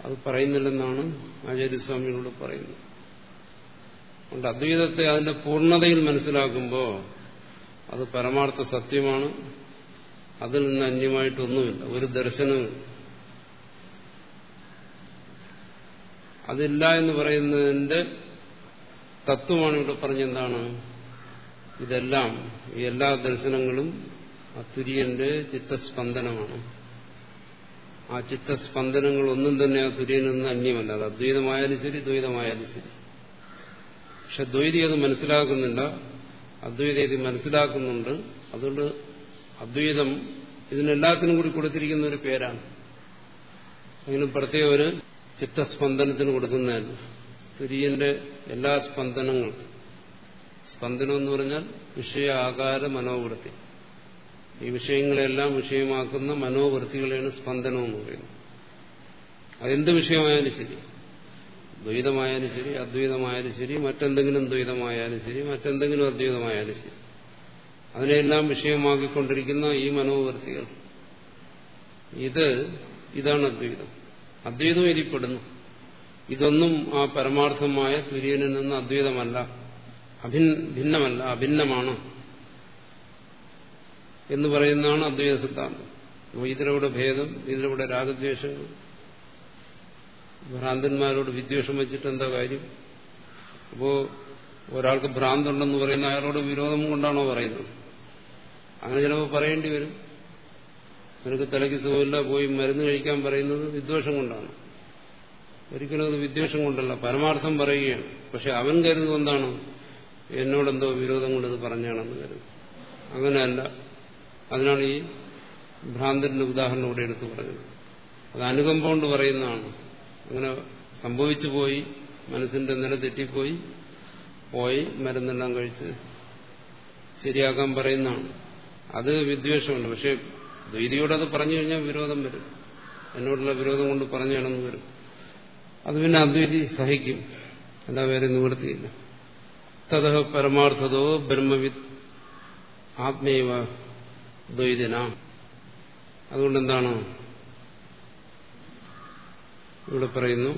അത് പറയുന്നില്ലെന്നാണ് ആചാര്യസ്വാമികളോട് പറയുന്നത്. അതുകൊണ്ട് അദ്വൈതത്തെ അതിന്റെ പൂർണതയിൽ മനസ്സിലാക്കുമ്പോൾ അത് പരമാർത്ഥ സത്യമാണ്. അതിൽ നിന്ന് അന്യമായിട്ടൊന്നുമില്ല. ഒരു ദർശനം അതില്ല എന്ന് പറയുന്നതിന്റെ തത്വമാണ് ഇവിടെ പറഞ്ഞെന്താണ്? ഇതെല്ലാം ഈ എല്ലാ ദർശനങ്ങളും ആ തുര്യന്റെ ചിത്തസ്പന്ദനമാണ്. ആ ചിത്തസ്പന്ദനങ്ങൾ ഒന്നും തന്നെ ആ തുര്യനിൽ നിന്ന് അന്യമല്ല. അത് അദ്വൈതമായാലും ശരി ദ്വൈതമായാലും ശരി. പക്ഷെ ദ്വൈതി അത് മനസ്സിലാക്കുന്നില്ല. അദ്വൈത മനസ്സിലാക്കുന്നുണ്ട്. അതുകൊണ്ട് അദ്വൈതം ഇതിനെല്ലാത്തിനും കൂടി കൊടുത്തിരിക്കുന്ന ഒരു പേരാണ്. അങ്ങനെ പ്രത്യേക ഒരു ചിത്തസ്പന്ദനത്തിന് കൊടുക്കുന്നതല്ല തുര്യന്റെ എല്ലാ സ്പന്ദനങ്ങളും സ്പന്ദനം എന്ന് പറഞ്ഞാൽ വിഷയ ആകാര മനോവൃത്തി. ഈ വിഷയങ്ങളെല്ലാം വിഷയമാക്കുന്ന മനോവൃത്തികളെയാണ് സ്പന്ദനം എന്ന് പറയുന്നത്. അതെന്ത് വിഷയമായാലും ശരി. ദ്വൈതമായാലും ശരി അദ്വൈതമായാലും ശരി മറ്റെന്തെങ്കിലും ദ്വൈതമായാലും ശരി മറ്റെന്തെങ്കിലും അദ്വൈതമായാലും ശരി. അതിനെല്ലാം വിഷയമാക്കിക്കൊണ്ടിരിക്കുന്ന ഈ മനോവൃത്തികൾ. ഇത് ഇതാണ് അദ്വൈതം. അദ്വൈതം ഇതിൽപ്പെടുന്നു ഇതൊന്നും ആ പരമാർത്ഥമായ തുര്യനിൽ നിന്ന് അദ്വൈതമല്ല. ഭിന്നമല്ല അഭിന്നമാണ് എന്ന് പറയുന്നതാണ് അദ്വൈത സിദ്ധാന്തം. അപ്പോൾ ഇതിലൂടെ ഭേദം ഇതിലൂടെ രാഗദ്വേഷങ്ങൾ ഭ്രാന്തന്മാരോട് വിദ്വേഷം വെച്ചിട്ട് എന്താ കാര്യം? അപ്പോ ഒരാൾക്ക് ഭ്രാന്തുണ്ടെന്ന് പറയുന്ന അയാളോട് വിരോധം കൊണ്ടാണോ പറയുന്നത്? അങ്ങനെ ചിലപ്പോൾ പറയേണ്ടി വരും. നിനക്ക് തലയ്ക്ക് സുഖമില്ല പോയി മരുന്ന് കഴിക്കാൻ പറയുന്നത് വിദ്വേഷം കൊണ്ടാണ്. ഒരിക്കലും അത് വിദ്വേഷം കൊണ്ടല്ല പരമാർത്ഥം പറയുകയാണ്. പക്ഷെ അവൻ കരുതുന്നത് എന്താണ്? എന്നോടെന്തോ വിരോധം കൊണ്ട് ഇത് പറഞ്ഞാണെന്ന് കരുതും അങ്ങനെയല്ല. അതിനാണ് ഈ ഭ്രാന്തന്റെ ഉദാഹരണം ഇവിടെ എടുത്തു പറഞ്ഞത്. അത് അനുകമ്പ കൊണ്ട് പറയുന്നതാണ്. അങ്ങനെ സംഭവിച്ചു പോയി മനസ്സിന്റെ നില തെറ്റിപ്പോയി പോയി മരുന്നെല്ലാം കഴിച്ച് ശരിയാക്കാൻ പറയുന്നതാണ്. അത് വിദ്വേഷമുണ്ട്. പക്ഷെ ദ്വൈതിയോട് അത് പറഞ്ഞു കഴിഞ്ഞാൽ വിരോധം വരും. എന്നോടുള്ള വിരോധം കൊണ്ട് പറഞ്ഞാണെന്ന് വരും. അത് പിന്നെ അദ്വൈതി സഹിക്കും. അല്ല വേറെ നിവൃത്തിയില്ല. തത് പരമാർത്ഥതോ ബ്രഹ്മവിത് ആത്മീയവ ദ്വൈതന. അതുകൊണ്ടെന്താണ് ഇവിടെ പറയുന്നു?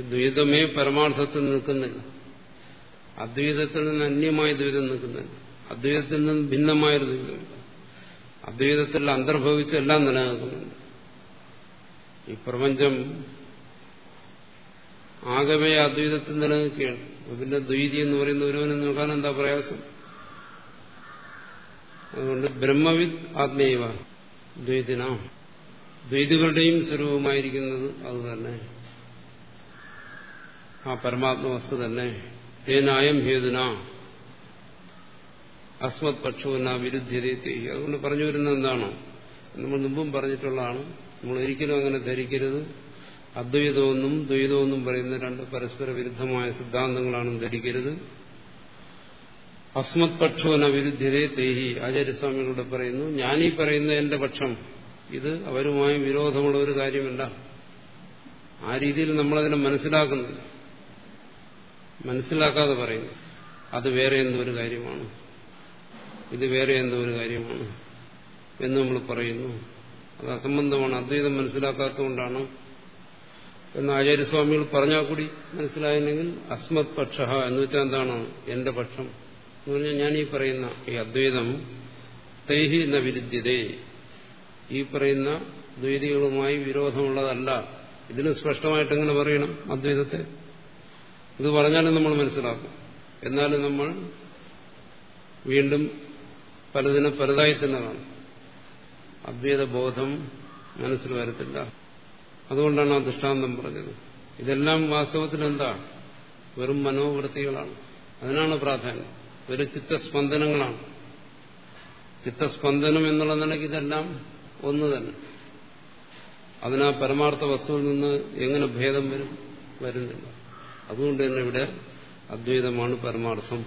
ദ്വൈതമേ പരമാർത്ഥത്തിൽ നിൽക്കുന്നില്ല. അദ്വൈതത്തിൽ നിന്ന് അന്യമായ ദ്വൈതം നിൽക്കുന്നില്ല. അദ്വൈതത്തിൽ നിന്ന് ഭിന്നമായൊരു ദ്വൈതമില്ല അദ്വൈതത്തിൽ അന്തർഭവിച്ച് എല്ലാം നിലനിൽക്കുന്നുണ്ട്. ഈ പ്രപഞ്ചം ആകവേ അദ്വൈതത്തിൽ നിലനിൽക്കുകയാണ്. പിന്നെ ദ്വൈതി എന്ന് പറയുന്ന ഒരുവനെ നോക്കാൻ എന്താ പ്രയാസം? അതുകൊണ്ട് ബ്രഹ്മവിദ് ആത്മീയവ ദ്വൈതിന. ദ്വൈതികളുടെയും സ്വരൂപമായിരിക്കുന്നത് അത് തന്നെ. ആ പരമാത്മവസ്തു തന്നെ. തേനായം ഹേതുന. അസ്മത് പക്ഷവുന വിരുദ്ധ്യതയെ അതുകൊണ്ട് പറഞ്ഞു വരുന്നത് എന്താണോ? നമ്മൾ മുമ്പും പറഞ്ഞിട്ടുള്ളതാണ്. നമ്മൾ ഒരിക്കലും അങ്ങനെ ധരിക്കരുത്. അദ്വൈതമെന്നും ദ്വൈതമെന്നും പറയുന്ന രണ്ട് പരസ്പര വിരുദ്ധമായ സിദ്ധാന്തങ്ങളാണ് ധരിക്കരുത്. അസ്മത് പക്ഷോന വിരുദ്ധ്യതയെ തേഹി ആചാര്യസ്വാമികളോട് പറയുന്നു ഞാനീ പറയുന്ന എന്റെ പക്ഷം. ഇത് അവരുമായി വിരോധമുള്ള ഒരു കാര്യമല്ല. ആ രീതിയിൽ നമ്മളതിനെ മനസ്സിലാക്കുന്നില്ല. മനസ്സിലാക്കാതെ പറയുന്നു അത് വേറെ എന്തോ ഒരു കാര്യമാണ്. ഇത് വേറെ എന്തോ ഒരു കാര്യമാണ്. എന്ന് നമ്മൾ പറയുന്നു. അത് അസംബന്ധമാണ്. അദ്വൈതം മനസ്സിലാക്കാത്തതുകൊണ്ടാണ്. എന്ന് ആചാര്യസ്വാമികൾ പറഞ്ഞാൽ കൂടി മനസ്സിലായില്ലെങ്കിൽ അസ്മത് പക്ഷ എന്ന് വെച്ചാൽ എന്താണ്? എന്റെ പക്ഷം. എന്ന് പറഞ്ഞാൽ ഞാൻ ഈ പറയുന്ന ഈ അദ്വൈതം തൈഹി എന്ന വിരുദ്ധ്യതേ. ഈ പറയുന്ന ദ്വൈതികളുമായി വിരോധമുള്ളതല്ല. ഇതിന് സ്പഷ്ടമായിട്ട് എങ്ങനെ പറയണം അദ്വൈതത്തെ? ഇത് പറഞ്ഞാലും നമ്മൾ മനസ്സിലാക്കും. എന്നാലും നമ്മൾ വീണ്ടും പലതിനും പലതായി തന്നെ കാണും അദ്വൈത ബോധം മനസ്സിൽ വരത്തില്ല. അതുകൊണ്ടാണ് ആ ദൃഷ്ടാന്തം പറഞ്ഞത്. ഇതെല്ലാം വാസ്തവത്തിൽ എന്താണ് വെറും മനോവൃത്തികളാണ്. അതിനാണ് പ്രാധാന്യം. ഒരു ചിത്തസ്പന്ദനങ്ങളാണ്. ചിത്തസ്പന്ദനം എന്നുള്ള നിലയ്ക്ക് ഇതെല്ലാം ഒന്ന് തന്നെ. അതിനാ പരമാർത്ഥ വസ്തുവിൽ നിന്ന് എങ്ങനെ ഭേദം വരും? വരുന്നില്ല. അതുകൊണ്ട് തന്നെ ഇവിടെ അദ്വൈതമാണ് പരമാർത്ഥം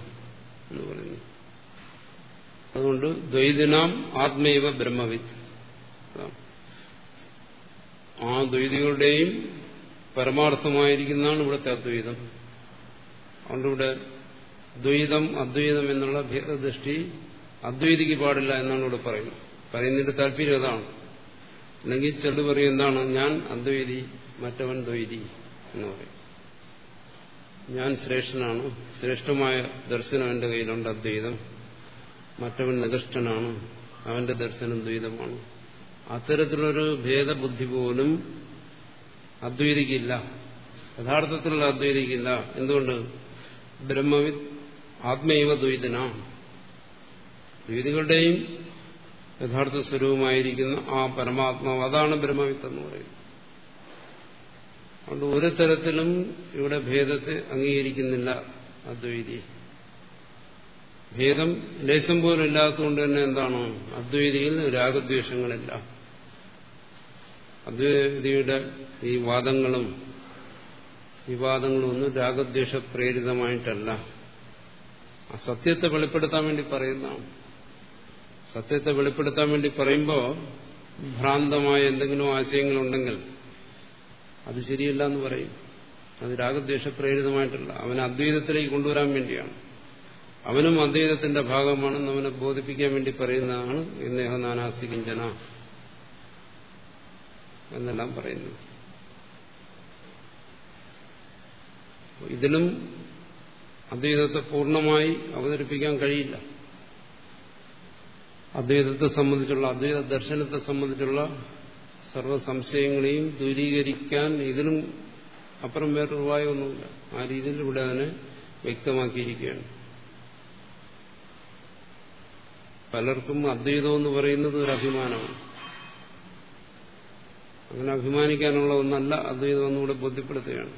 എന്ന് പറയുന്നു അതുകൊണ്ട് ദ്വൈതിനാം ആത്മൈവ ബ്രഹ്മവിത്ത് ആ ദ്വൈതികളുടെയും പരമാർത്ഥമായിരിക്കുന്നതാണ് ഇവിടുത്തെ അദ്വൈതം. അതുകൊണ്ട് ഇവിടെ ദ്വൈതം അദ്വൈതം എന്നുള്ള ഭേദദൃഷ്ടി അദ്വൈതിക്ക് പാടില്ല എന്നാണ് ഇവിടെ പറയുന്നത്. പറയുന്നതിന്റെ താല്പര്യം അതാണ്. അല്ലെങ്കിൽ ചെറു പറയും എന്താണ്? ഞാൻ അദ്വൈതി മറ്റവൻ ദ്വൈതി എന്ന് പറയും. ഞാൻ ശ്രേഷ്ഠനാണ്. ശ്രേഷ്ഠമായ ദർശനം എന്റെ കയ്യിലുണ്ട് അദ്വൈതം മറ്റവൻ നികൃഷ്ടനാണ്. അവന്റെ ദർശനം ദ്വൈതമാണ് അത്തരത്തിലൊരു ഭേദബുദ്ധി പോലും അദ്വൈതിക്കില്ല. യഥാർത്ഥത്തിലുള്ള അദ്വൈതിക്കില്ല. എന്തുകൊണ്ട്? ബ്രഹ്മവിദ് ആത്മൈവ ദ്വൈതന. ദ്വൈതികളുടെയും യഥാർത്ഥ സ്വരൂപമായിരിക്കുന്ന ആ പരമാത്മാവ് അതാണ് ബ്രഹ്മവിത്ത് എന്ന് പറയുന്നത്. അതുകൊണ്ട് ഒരു തരത്തിലും ഇവിടെ ഭേദത്തെ അംഗീകരിക്കുന്നില്ല അദ്വൈതി. ഭേദം ലേശം പോലും ഇല്ലാത്തതുകൊണ്ട് തന്നെ എന്താണ്? അദ്വൈതിയിൽ രാഗദ്വേഷങ്ങളില്ല. അദ്വൈതിയുടെ ഈ വാദങ്ങളും വിവാദങ്ങളും ഒന്നും രാഗദ്വേഷ പ്രേരിതമായിട്ടല്ല ആ സത്യത്തെ വെളിപ്പെടുത്താൻ വേണ്ടി പറയുന്നതാണ്. സത്യത്തെ വെളിപ്പെടുത്താൻ വേണ്ടി പറയുമ്പോൾ ഭ്രാന്തമായ എന്തെങ്കിലും ആശയങ്ങളുണ്ടെങ്കിൽ അത് ശരിയല്ല എന്ന് പറയും. അത് രാഗദ്വേഷ പ്രേരിതമായിട്ടല്ല അവനെ അദ്വൈതത്തിലേക്ക് കൊണ്ടുവരാൻ വേണ്ടിയാണ്. അവനും അദ്വൈതത്തിന്റെ ഭാഗമാണെന്ന് അവനെ ബോധിപ്പിക്കാൻ വേണ്ടി പറയുന്നതാണ് ഇന്നേഹ നാനാസ്തി കിഞ്ചന എന്നെല്ലാം പറയുന്നു ഇതിലും അദ്വൈതത്തെ പൂർണമായി അവതരിപ്പിക്കാൻ കഴിയില്ല. അദ്വൈതത്തെ സംബന്ധിച്ചുള്ള അദ്വൈത ദർശനത്തെ സംബന്ധിച്ചുള്ള സർവ സംശയങ്ങളെയും ദൂരീകരിക്കാൻ ഇതിലും അപ്പുറം വേറൊരു ഉപായമൊന്നുമില്ല. ആ രീതിയിൽ ഇവിടെ അതിനെ വ്യക്തമാക്കിയിരിക്കുകയാണ്. പലർക്കും അദ്വൈതം എന്ന് പറയുന്നത് ഒരു അഭിമാനമാണ്. അങ്ങനെ അഭിമാനിക്കാനുള്ള ഒന്നല്ല അദ്വൈതം എന്നുകൂടെ ബോധ്യപ്പെടുത്തുകയാണ്.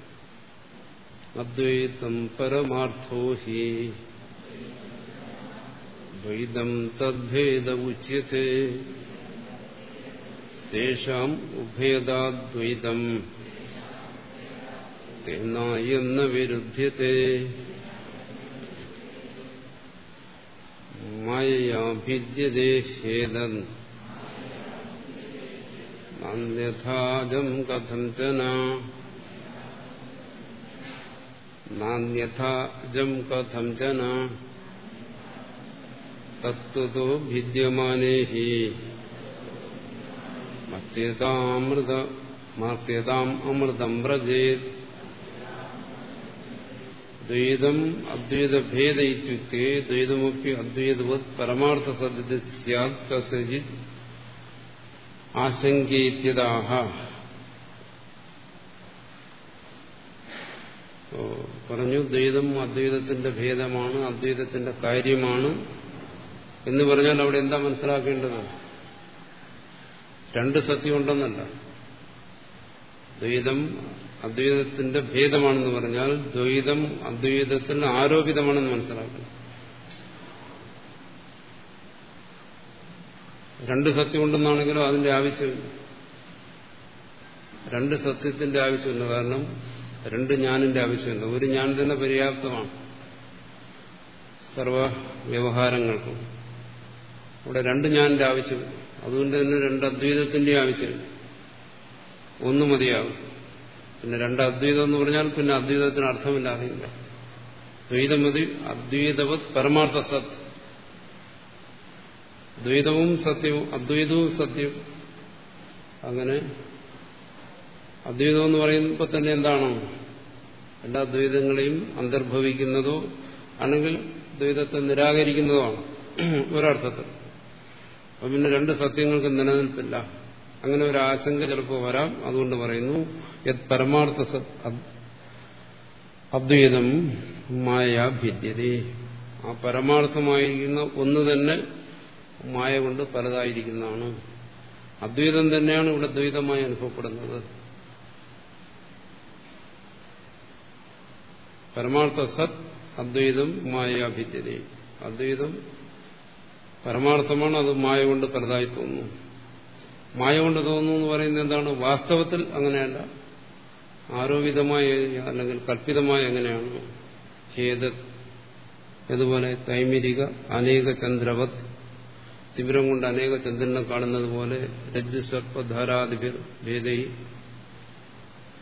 അദ്വൈതം പരമാർത്ഥോ ഹി. ദ്വൈതം തദ്ഭേദ തേഷാം ഉഭയദാദ്വൈതം എന്ന വിരുദ്ധ്യത്തെ മായയാഭിദ്യതേ ഹേതൻ. നാന്യഥാജം കഥം ച നാന്യഥാജം കഥം ച തത്വതോ ഭിദ്യമാനേ ഹി മർത്യതാമൃത മർത്യതാം അമൃതം വ്രജേത്. ദ്വൈതം അദ്വൈത ഭേദ ഇത്യുക്തെ ദ്വൈതമൊക്കെ അദ്വൈതവത് പരമാർത്ഥ സദ്യത സ്യാത് കസജിത് ആശങ്കേത്യതാഹ. പറഞ്ഞു ദ്വൈതം അദ്വൈതത്തിന്റെ ഭേദമാണ് അദ്വൈതത്തിന്റെ കാര്യമാണ് എന്ന് പറഞ്ഞാൽ അവിടെ എന്താ മനസ്സിലാക്കേണ്ടത്? രണ്ട് സത്യമുണ്ടെന്നല്ല. ദ്വൈതം അദ്വൈതത്തിന്റെ ഭേദമാണെന്ന് പറഞ്ഞാൽ ദ്വൈതം അദ്വൈതത്തിൽ ആരോപിതമാണെന്ന് മനസ്സിലാക്കണം. രണ്ട് സത്യമുണ്ടെന്നാണെങ്കിലും അതിന്റെ ആവശ്യമില്ല. രണ്ട് സത്യത്തിന്റെ ആവശ്യമില്ല. കാരണം രണ്ട് ഞാനിന്റെ ആവശ്യമില്ല. ഒരു ഞാൻ തന്നെ പര്യാപ്തമാണ്. സർവ വ്യവഹാരങ്ങൾക്കും ഇവിടെ രണ്ട് ഞാനിന്റെ ആവശ്യമില്ല. അതുകൊണ്ട് തന്നെ രണ്ട് അദ്വൈതത്തിന്റെ ആവശ്യമില്ല. ഒന്ന് മതിയാകും. പിന്നെ രണ്ട് അദ്വൈതം എന്ന് പറഞ്ഞാൽ പിന്നെ അദ്വൈതത്തിന് അർത്ഥമില്ലാതെയില്ല. ദ്വൈതം മതി അദ്വൈതവത് പരമാർത്ഥ സത്. ദ്വൈതവും സത്യവും അദ്വൈതവും സത്യവും. അങ്ങനെ അദ്വൈതം എന്ന് പറയുമ്പോൾ തന്നെ എന്താണോ? എല്ലാ ദ്വൈതങ്ങളെയും അന്തർഭവിക്കുന്നതോ അല്ലെങ്കിൽ ദ്വൈതത്തെ നിരാകരിക്കുന്നതോ ആണ്. ഒരർത്ഥത്തിൽ. അപ്പൊ പിന്നെ രണ്ട് സത്യങ്ങൾക്ക് നിലനിൽപ്പില്ല. അങ്ങനെ ഒരു ആശങ്ക ചിലപ്പോൾ വരാം. അതുകൊണ്ട് പറയുന്നു യത് പരമാർത്ഥ അദ്വൈതം മായ ഭിദ്യതേ. ആ പരമാർത്ഥമായിരിക്കുന്ന ഒന്ന് തന്നെ മായ കൊണ്ട് പലതായിരിക്കുന്നതാണ്. അദ്വൈതം തന്നെയാണ് ഇവിടെ ദ്വൈതമായി അനുഭവപ്പെടുന്നത്. പരമാർത്ഥ സത് അദ്വൈതം മായ ഭിദ്യതേ. അദ്വൈതം പരമാർത്ഥമാണ് അത് മായ കൊണ്ട് പലതായി തോന്നുന്നു. മായ കൊണ്ട് തോന്നുന്നു എന്ന് പറയുന്നത് എന്താണ്? വാസ്തവത്തിൽ അങ്ങനെയല്ല. ആരോപിതമായ അല്ലെങ്കിൽ കല്പിതമായ എങ്ങനെയാണ്? ഏത് അതുപോലെ തൈമിരിക അനേക ചന്ദ്രവത് തിമിരം കൊണ്ട് അനേക ചന്ദ്രനെ കാണുന്നത് പോലെ രജ്ജു സർപ്പധാരാദി ഭേദയി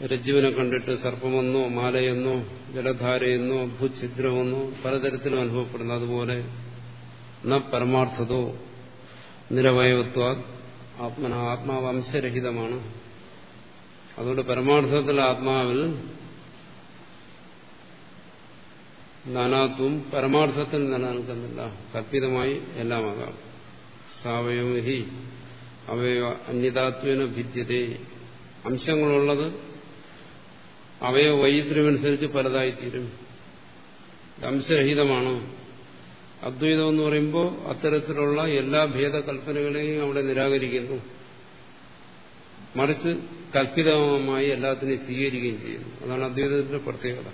രജ്ജുവിനെ കണ്ടിട്ട് സർപ്പമെന്നോ മാലയെന്നോ ജലധാരയെന്നോ ഭൂഛിദ്രമെന്നോ പലതരത്തിലും അനുഭവപ്പെടുന്നു. അതുപോലെ ന പരമാർത്ഥതോ നിരവയവത്വ ആത്മന ആത്മാവ് അംശരഹിതമാണ് അതുകൊണ്ട് പരമാർത്ഥത്തിൽ ആത്മാവിൽ നാനാത്വം പരമാർത്ഥത്തിൽ നിലനിൽക്കുന്നില്ല. കല്പിതമായി എല്ലാമാകാം. സാവയവഹി അവയവ അന്യതാത്വേന ഭിദ്യതേ അംശങ്ങളുള്ളത് അവയവ വൈദ്യമനുസരിച്ച് പലതായിത്തീരും. അംശരഹിതമാണ്? അദ്വൈതം എന്ന് പറയുമ്പോൾ അത്തരത്തിലുള്ള എല്ലാ ഭേദകൽപ്പനകളെയും അവിടെ നിരാകരിക്കുന്നു. മറിച്ച് കൽപ്പിതമായി എല്ലാത്തിനെയും സ്വീകരിക്കുകയും ചെയ്യുന്നു. അതാണ് അദ്വൈതത്തിന്റെ പ്രത്യേകത.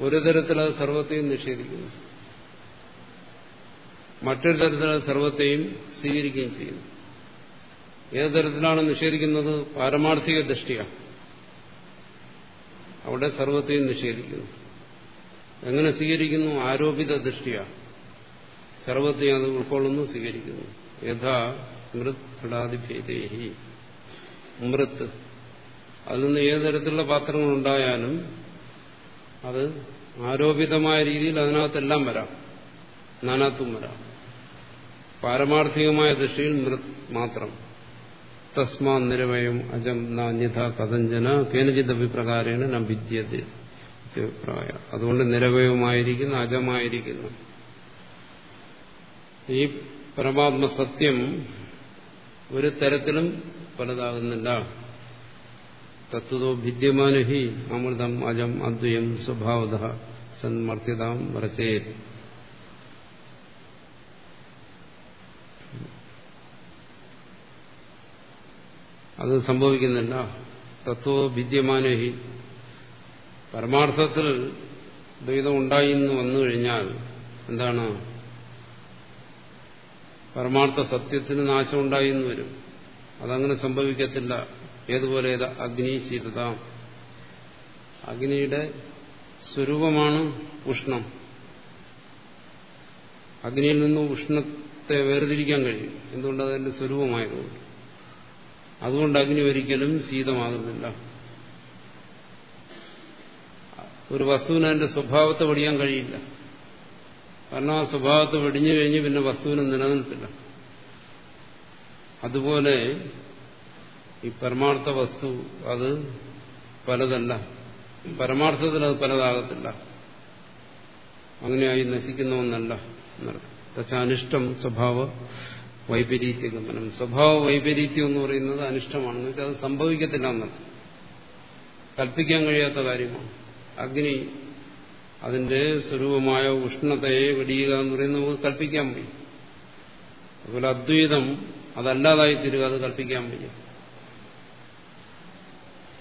ഒരു തരത്തിൽ അത് സർവത്തെയും നിഷേധിക്കുന്നു. മറ്റൊരു തരത്തിൽ അത് സർവത്തെയും സ്വീകരിക്കുകയും ചെയ്യുന്നു. ഏത് തരത്തിലാണ് നിഷേധിക്കുന്നത്? പാരമാർത്ഥിക ദൃഷ്ടിയാണ്. അവിടെ സർവത്തെയും നിഷേധിക്കുന്നു. എങ്ങനെ സ്വീകരിക്കുന്നു? ആരോപിത ദൃഷ്ടിയ. സർവത്തെ അത് ഉൾക്കൊള്ളുന്നു സ്വീകരിക്കുന്നു. യഥാ മൃത് ഫടാതിഭേദേഹി മൃത്ത് അതിൽ നിന്ന് ഏത് തരത്തിലുള്ള പാത്രങ്ങളുണ്ടായാലും അത് ആരോപിതമായ രീതിയിൽ അതിനകത്തെല്ലാം വരാം. നാനാത്വം വരാം. പാരമാർത്ഥികമായ ദൃഷ്ടിയിൽ മൃത് മാത്രം. തസ്മാ നിരവയം അജം നാന്യഥ കഥഞ്ചന കേനചിത് അഭിപ്രകാരേണ ന അഭിപ്രായ അതുകൊണ്ട് നിരവയവുമായിരിക്കുന്നു അജമായിരിക്കുന്നു. ഈ പരമാത്മ സത്യം ഒരു തരത്തിലും പലതാകുന്നില്ല. തത്വതോ ഭിദ്യമാനഹി അമൃതം അജം അദ്വയം സ്വഭാവത സന്മർത്യതാം വരച്ചേ. അത് സംഭവിക്കുന്നില്ല. തത്വോ ഭിദ്യമാനഹി പരമാർത്ഥത്തിൽ ദ്വൈതം ഉണ്ടായി എന്ന് വന്നു കഴിഞ്ഞാൽ എന്താണ്? പരമാർത്ഥ സത്യത്തിന് നാശം ഉണ്ടായി എന്ന് വരും. അതങ്ങനെ സംഭവിക്കത്തില്ല. ഏതുപോലെ ഏത് അഗ്നി ശീതത. അഗ്നിയുടെ സ്വരൂപമാണ് ഉഷ്ണം. അഗ്നിയിൽ നിന്ന് ഉഷ്ണത്തെ വേർതിരിക്കാൻ കഴിയും. എന്തുകൊണ്ട് അതിന്റെ സ്വരൂപമായതുകൊണ്ട്. അതുകൊണ്ട് അഗ്നി ഒരിക്കലും ശീതമാകുന്നില്ല. ഒരു വസ്തുവിന് അതിന്റെ സ്വഭാവത്തെ വെടിയാൻ കഴിയില്ല. കാരണം ആ സ്വഭാവത്തെ വെടിഞ്ഞു കഴിഞ്ഞ് പിന്നെ വസ്തുവിന് നിലനിൽപ്പില്ല. അതുപോലെ ഈ പരമാർത്ഥ വസ്തു അത് പലതല്ല. പരമാർത്ഥത്തിൽ അത് പലതാകത്തില്ല. അങ്ങനെയായി നശിക്കുന്ന ഒന്നല്ല അനിഷ്ടം സ്വഭാവ വൈപരീത്യ ഗമനം സ്വഭാവ വൈപരീത്യം എന്ന് പറയുന്നത് അനിഷ്ടമാണ്. വെച്ചാൽ അത് സംഭവിക്കത്തില്ല എന്നർത്ഥം. കൽപ്പിക്കാൻ കഴിയാത്ത കാര്യമാണ്. അഗ്നി അതിന്റെ സ്വരൂപമായ ഉഷ്ണതയെ വെടിയുക എന്ന് പറയുന്നത് നമുക്ക് കൽപ്പിക്കാൻ വയ്യ. അതുപോലെ അദ്വൈതം അതല്ലാതായി തീരുക അത് കൽപ്പിക്കാൻ വയ്യ.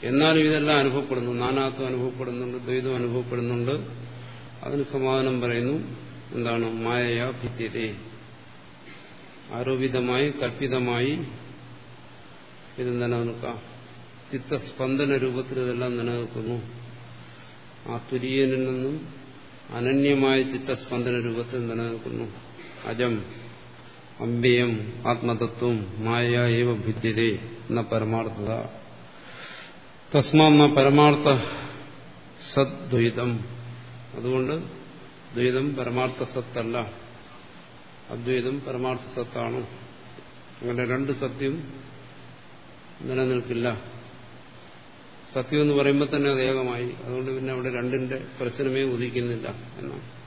എന്നാലും ഇതെല്ലാം അനുഭവപ്പെടുന്നു. നാനാത്വം അനുഭവപ്പെടുന്നുണ്ട് ദ്വൈതം അനുഭവപ്പെടുന്നുണ്ട്. അതിന് സമാധാനം പറയുന്നു എന്താണ്? മായയാ ഭിത്യതേ ആരോപിതമായി കൽപ്പിതമായി ഇത് നിലനിൽക്കാം ചിത്തസ്പന്ദന രൂപത്തിൽ ഇതെല്ലാം നിലനിൽക്കുന്നു. ആ തുര്യനിൽ നിന്നും അനന്യമായ ചിത്തസ്പന്ദന രൂപത്തിൽ നിലനിൽക്കുന്നു. അജം അമ്പ്യം ആത്മതത്വം മായ ഏവ ഭിദ്യതേ എന്ന പരമാർത്ഥത. തസ്മാ പരമാർത്ഥ സദ്വൈതം. അതുകൊണ്ട് ദ്വൈതം പരമാർത്ഥ സത്തല്ല. അദ്വൈതം പരമാർത്ഥ സത്താണ്. അങ്ങനെ രണ്ട് സത്യം നിലനിൽക്കില്ല. സത്യം എന്ന് പറയുമ്പോൾ തന്നെ അത് ഏകമായി അതുകൊണ്ട് പിന്നെ അവിടെ രണ്ടിന്റെ പ്രശ്നമേ ഉദിക്കുന്നില്ല എന്നാണ്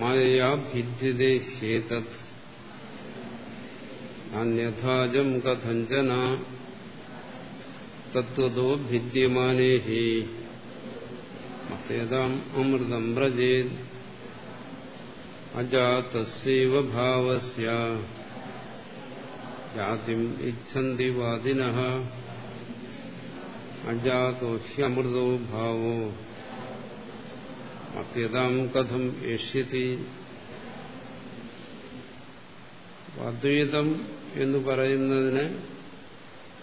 മായയാ ഭിദ്യതേ ഹേതത് അന്യഥാജം കഥഞ്ചന. തത്വതോ ഭിദ്യമാനേ ഹി. മത്തേതാം അമൃതം വ്രജേത്. അജാതസ്യൈവ ഭാവസ്യ. ജാതിം ഇച്ഛന്തി വാദിനഃ. അജാതോ ഭാവോ മത്യതാം കഥം യഷ്യത്തി അദ്വൈതം എന്ന് പറയുന്നതിനെ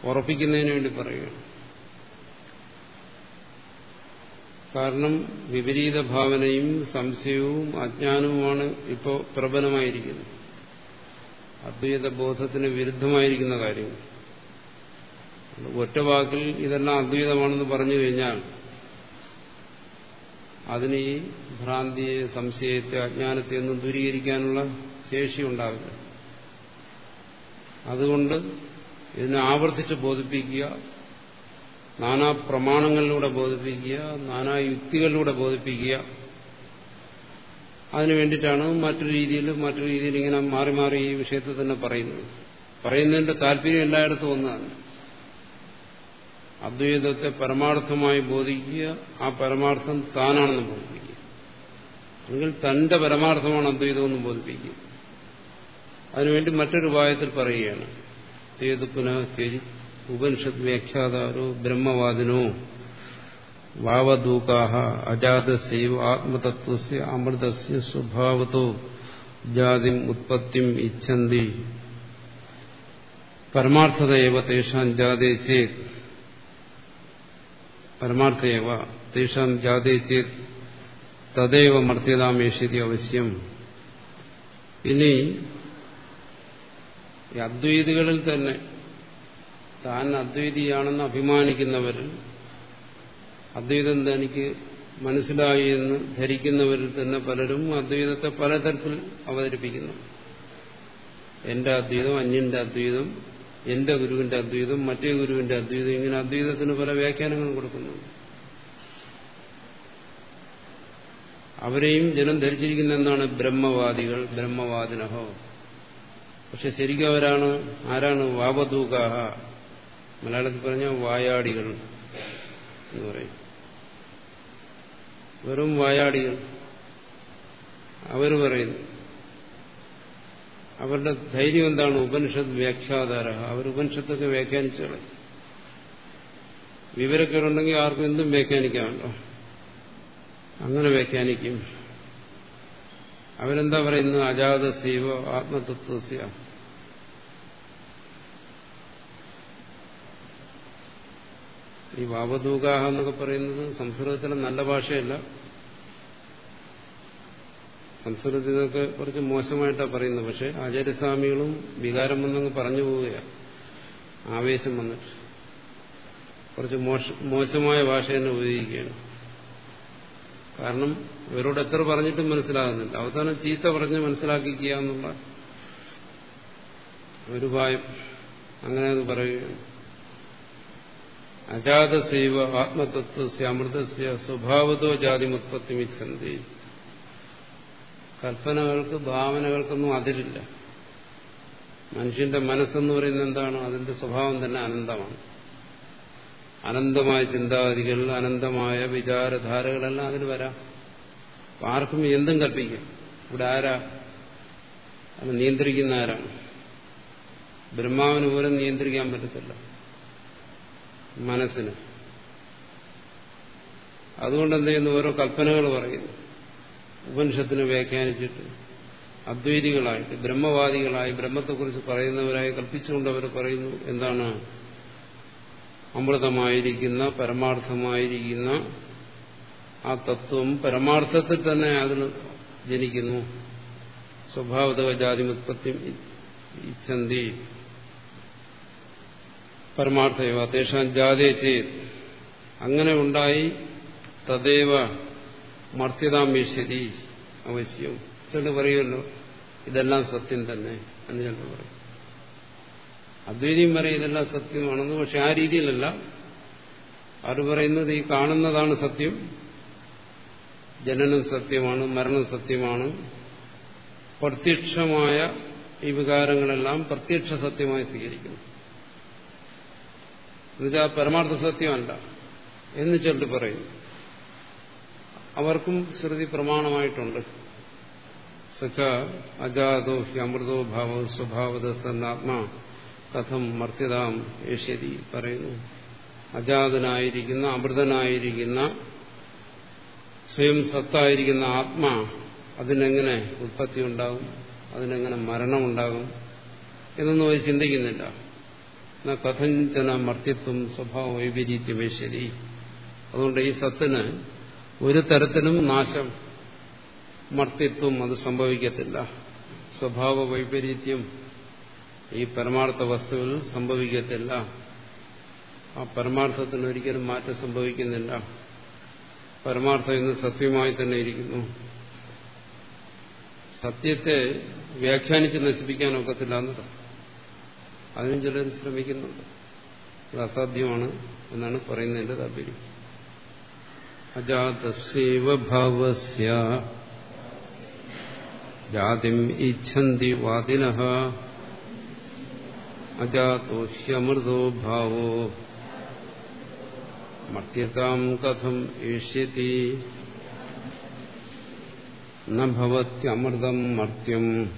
ഉറപ്പിക്കുന്നതിന് വേണ്ടി പറയുകയാണ്. കാരണം വിപരീത ഭാവനയും സംശയവും അജ്ഞാനവുമാണ് ഇപ്പോൾ പ്രബലമായിരിക്കുന്നത്. അദ്വൈത ബോധത്തിന് വിരുദ്ധമായിരിക്കുന്ന കാര്യങ്ങൾ. ഒറ്റ വാക്കിൽ ഇതെല്ലാം അദ്വൈതമാണെന്ന് പറഞ്ഞു കഴിഞ്ഞാൽ അതിന് ഈ ഭ്രാന്തിയെ സംശയത്തെ അജ്ഞാനത്തെ ഒന്നും ദൂരീകരിക്കാനുള്ള ശേഷി ഉണ്ടാവില്ല. അതുകൊണ്ട് ഇതിനെ ആവർത്തിച്ച് ബോധിപ്പിക്കുക നാനാ പ്രമാണങ്ങളിലൂടെ ബോധിപ്പിക്കുക നാനാ യുക്തികളിലൂടെ ബോധിപ്പിക്കുക. അതിനു വേണ്ടിയിട്ടാണ് മറ്റൊരു രീതിയിൽ മറ്റൊരു രീതിയിൽ ഇങ്ങനെ മാറി മാറി ഈ വിഷയത്തെ തന്നെ പറയുന്നത്. പറയുന്നതിന്റെ താല്പര്യം എല്ലായിടത്തും ഒന്നാണ്. അദ്വൈതത്തെ പരമാർത്ഥമായി ബോധിക്കുക ആ പരമാർത്ഥം താനാണെന്ന് ബോധിപ്പിക്കുക. എങ്കിൽ തന്റെ പരമാർത്ഥമാണ് അദ്വൈതമെന്ന് ബോധിപ്പിക്കുക. അതിനുവേണ്ടി മറ്റൊരു ഉപായത്തിൽ പറയുകയാണ്. ഏത് പുനഃ ത്യജി ഉപനിഷത് വ്യാഖ്യാതാരോ ബ്രഹ്മവാദിനോ. വാവദൂകാഹ അജാതസൈവ ആത്മതത്വസ്യ അമൃതസ്യ സ്വഭാവത്തോ ജാതിം ഉത്പത്തിം ഇച്ഛന്തി. പരമാർത്ഥതയവ തേഷാം ജാതേ ചേത്. പരമാർത്ഥയവ. തേഷാം ജാതേ ചേത് തദൈവ മർത്യതാമേഷ്യതി അവശ്യം ഇനി അദ്വൈതികളിൽ തന്നെ താൻ അദ്വൈതിയാണെന്ന് അഭിമാനിക്കുന്നവർ അദ്വൈതം തനിക്ക് മനസ്സിലായി എന്ന് ധരിക്കുന്നവരിൽ തന്നെ പലരും അദ്വൈതത്തെ പലതരത്തിൽ അവതരിപ്പിക്കുന്നു. എന്റെ അദ്വൈതം അന്യന്റെ അദ്വൈതം എന്റെ ഗുരുവിന്റെ അദ്വൈതം മറ്റേ ഗുരുവിന്റെ അദ്വൈതം ഇങ്ങനെ അദ്വൈതത്തിന് പല വ്യാഖ്യാനങ്ങളും കൊടുക്കുന്നുണ്ട് അവരെയും ജനം ധരിച്ചിരിക്കുന്ന എന്താണ്? ബ്രഹ്മവാദികൾ ബ്രഹ്മവാദിനഹോ. പക്ഷെ ശരിക്കും അവരാണ് ആരാണ്? വാവതൂകാഹ മലയാളത്തിൽ പറഞ്ഞ വായാടികൾ എന്ന് പറയും. വെറും വായാടികൾ. അവർ പറയുന്നു അവരുടെ ധൈര്യം എന്താണ്? ഉപനിഷത്ത് വ്യാഖ്യാതാര അവർ ഉപനിഷത്തൊക്കെ വ്യാഖ്യാനിച്ചോളെ വിവരക്കേടുണ്ടെങ്കിൽ ആർക്കും എന്തും വ്യാഖ്യാനിക്കാമല്ലോ. അങ്ങനെ വ്യാഖ്യാനിക്കും. അവരെന്താ പറയുന്നത്? അജാത സീവ ആത്മതത്വസ്യ. ഈ വാവതൂകാഹ എന്നൊക്കെ പറയുന്നത് സംസ്കൃതത്തിലെ നല്ല ഭാഷയല്ല. സംസ്കൃതത്തിൽ നിന്നൊക്കെ കുറച്ച് മോശമായിട്ടാണ് പറയുന്നത്. പക്ഷെ ആചാര്യസ്വാമികളും വികാരം വന്നങ്ങ് പറഞ്ഞു പോവുകയാണ് ആവേശം വന്നിട്ട്. കുറച്ച് മോശ മോശമായ ഭാഷ തന്നെ ഉപയോഗിക്കുകയാണ്. കാരണം ഇവരോട് എത്ര പറഞ്ഞിട്ടും മനസ്സിലാകുന്നില്ല. അവസാനം ചീത്ത പറഞ്ഞ് മനസ്സിലാക്കിക്കുക എന്നുള്ള ഒരു ഉപായം അങ്ങനെ അത് പറയുകയാണ്. അജാതസൈവ ആത്മതത്വസ്യ അമൃതസ്യ സ്വഭാവതോ ജാതിമുത്പത്തിമിച്ഛന്തി. കൽപ്പനകൾക്ക് ഭാവനകൾക്കൊന്നും അതിരില്ല. മനുഷ്യന്റെ മനസ്സെന്ന് പറയുന്നത് എന്താണ്? അതിന്റെ സ്വഭാവം തന്നെ അനന്തമാണ്. അനന്തമായ ചിന്താഗതികൾ അനന്തമായ വിചാരധാരകളെല്ലാം അതിന് വരാം. ആർക്കും എന്തും കൽപ്പിക്കാം. ഇവിടെ ആരാ? അത് നിയന്ത്രിക്കുന്ന ആരാണ്? ബ്രഹ്മാവിന് പോലും നിയന്ത്രിക്കാൻ പറ്റത്തില്ല. മനസ്സിന്. അതുകൊണ്ട് എന്ത് ചെയ്യുന്നു? ഓരോ കൽപ്പനകൾ പറയുന്നു. ഉപനിഷത്തിനെ വ്യാഖ്യാനിച്ചിട്ട് അദ്വൈതികളായിട്ട് ബ്രഹ്മവാദികളായി ബ്രഹ്മത്തെക്കുറിച്ച് പറയുന്നവരായി കൽപ്പിച്ചുകൊണ്ട് അവർ പറയുന്നു എന്താണ്? അമൃതമായിരിക്കുന്ന പരമാർത്ഥമായിരിക്കുന്ന ആ തത്വം പരമാർത്ഥത്തിൽ തന്നെ അതിൽ ജനിക്കുന്നു. സ്വഭാവത ജാതിമുത്പത്തി ഇച്ഛന്തി. പരമാർത്ഥയോ തേഷാം ചെയ്ത് അങ്ങനെ ഉണ്ടായി തദേവ മർത്യതാം വീശതി അവശ്യം ചെണ്ട് പറയുമല്ലോ. ഇതെല്ലാം സത്യം തന്നെ എന്ന് ചെണ്ട് പറയും. അദ്വൈതിയും പറയും ഇതെല്ലാം സത്യമാണെന്ന് പക്ഷെ ആ രീതിയിലല്ല. അവർ പറയുന്നത് ഈ കാണുന്നതാണ് സത്യം. ജനനം സത്യമാണ് മരണം സത്യമാണ്. പ്രത്യക്ഷമായ ഈ വികാരങ്ങളെല്ലാം പ്രത്യക്ഷ സത്യമായി സ്വീകരിക്കുന്നു. എന്നുവെച്ചാൽ പരമാർത്ഥ സത്യമല്ല എന്ന് ചൊല്ലി പറയുന്നു. അവർക്കും ശ്രുതി പ്രമാണമായിട്ടുണ്ട്. സച്ച അജാതോ ഹി അമൃതോ ഭാവോ സ്വഭാവത സന്നാത്മാ കഥം മർത്യതാം ഏഷ്യതി പറയുന്നു. അജാതനായിരിക്കുന്ന അമൃതനായിരിക്കുന്ന സ്വയം സത്തായിരിക്കുന്ന ആത്മാ അതിനെങ്ങനെ ഉത്പത്തി ഉണ്ടാകും അതിനെങ്ങനെ മരണമുണ്ടാകും എന്നൊന്നും അവർ ചിന്തിക്കുന്നില്ല. കഥഞ്ചന മർത്യത്വം സ്വഭാവ വൈപരീത്യമേശ്വരി അതുകൊണ്ട് ഈ സത്തിന് ഒരു തരത്തിലും നാശം മർത്തിത്വം അത് സംഭവിക്കത്തില്ല. സ്വഭാവ വൈപരീത്യം ഈ പരമാർത്ഥ വസ്തുവിൽ സംഭവിക്കത്തില്ല. ആ പരമാർത്ഥത്തിന് ഒരിക്കലും മാറ്റം സംഭവിക്കുന്നില്ല. പരമാർത്ഥം ഇന്ന് സത്യമായി തന്നെ ഇരിക്കുന്നു. സത്യത്തെ വ്യാഖ്യാനിച്ച് നശിപ്പിക്കാൻ ഒക്കത്തില്ല എന്നതാണ് അതിനും ചിലർ ശ്രമിക്കുന്നുണ്ട്. അത് അസാധ്യമാണ് എന്നാണ് പറയുന്നതിന്റെ താല്പര്യം. അജാതസ്യവ ഭാവസ്യ. ജാതിം ഇച്ഛന്തി വാദിന അജാതോ ഹ്യമൃതോ ഭാവോ. മർത്യതാം കഥം ഏഷ്യത്തി നവത്യമൃതം മർത്യം.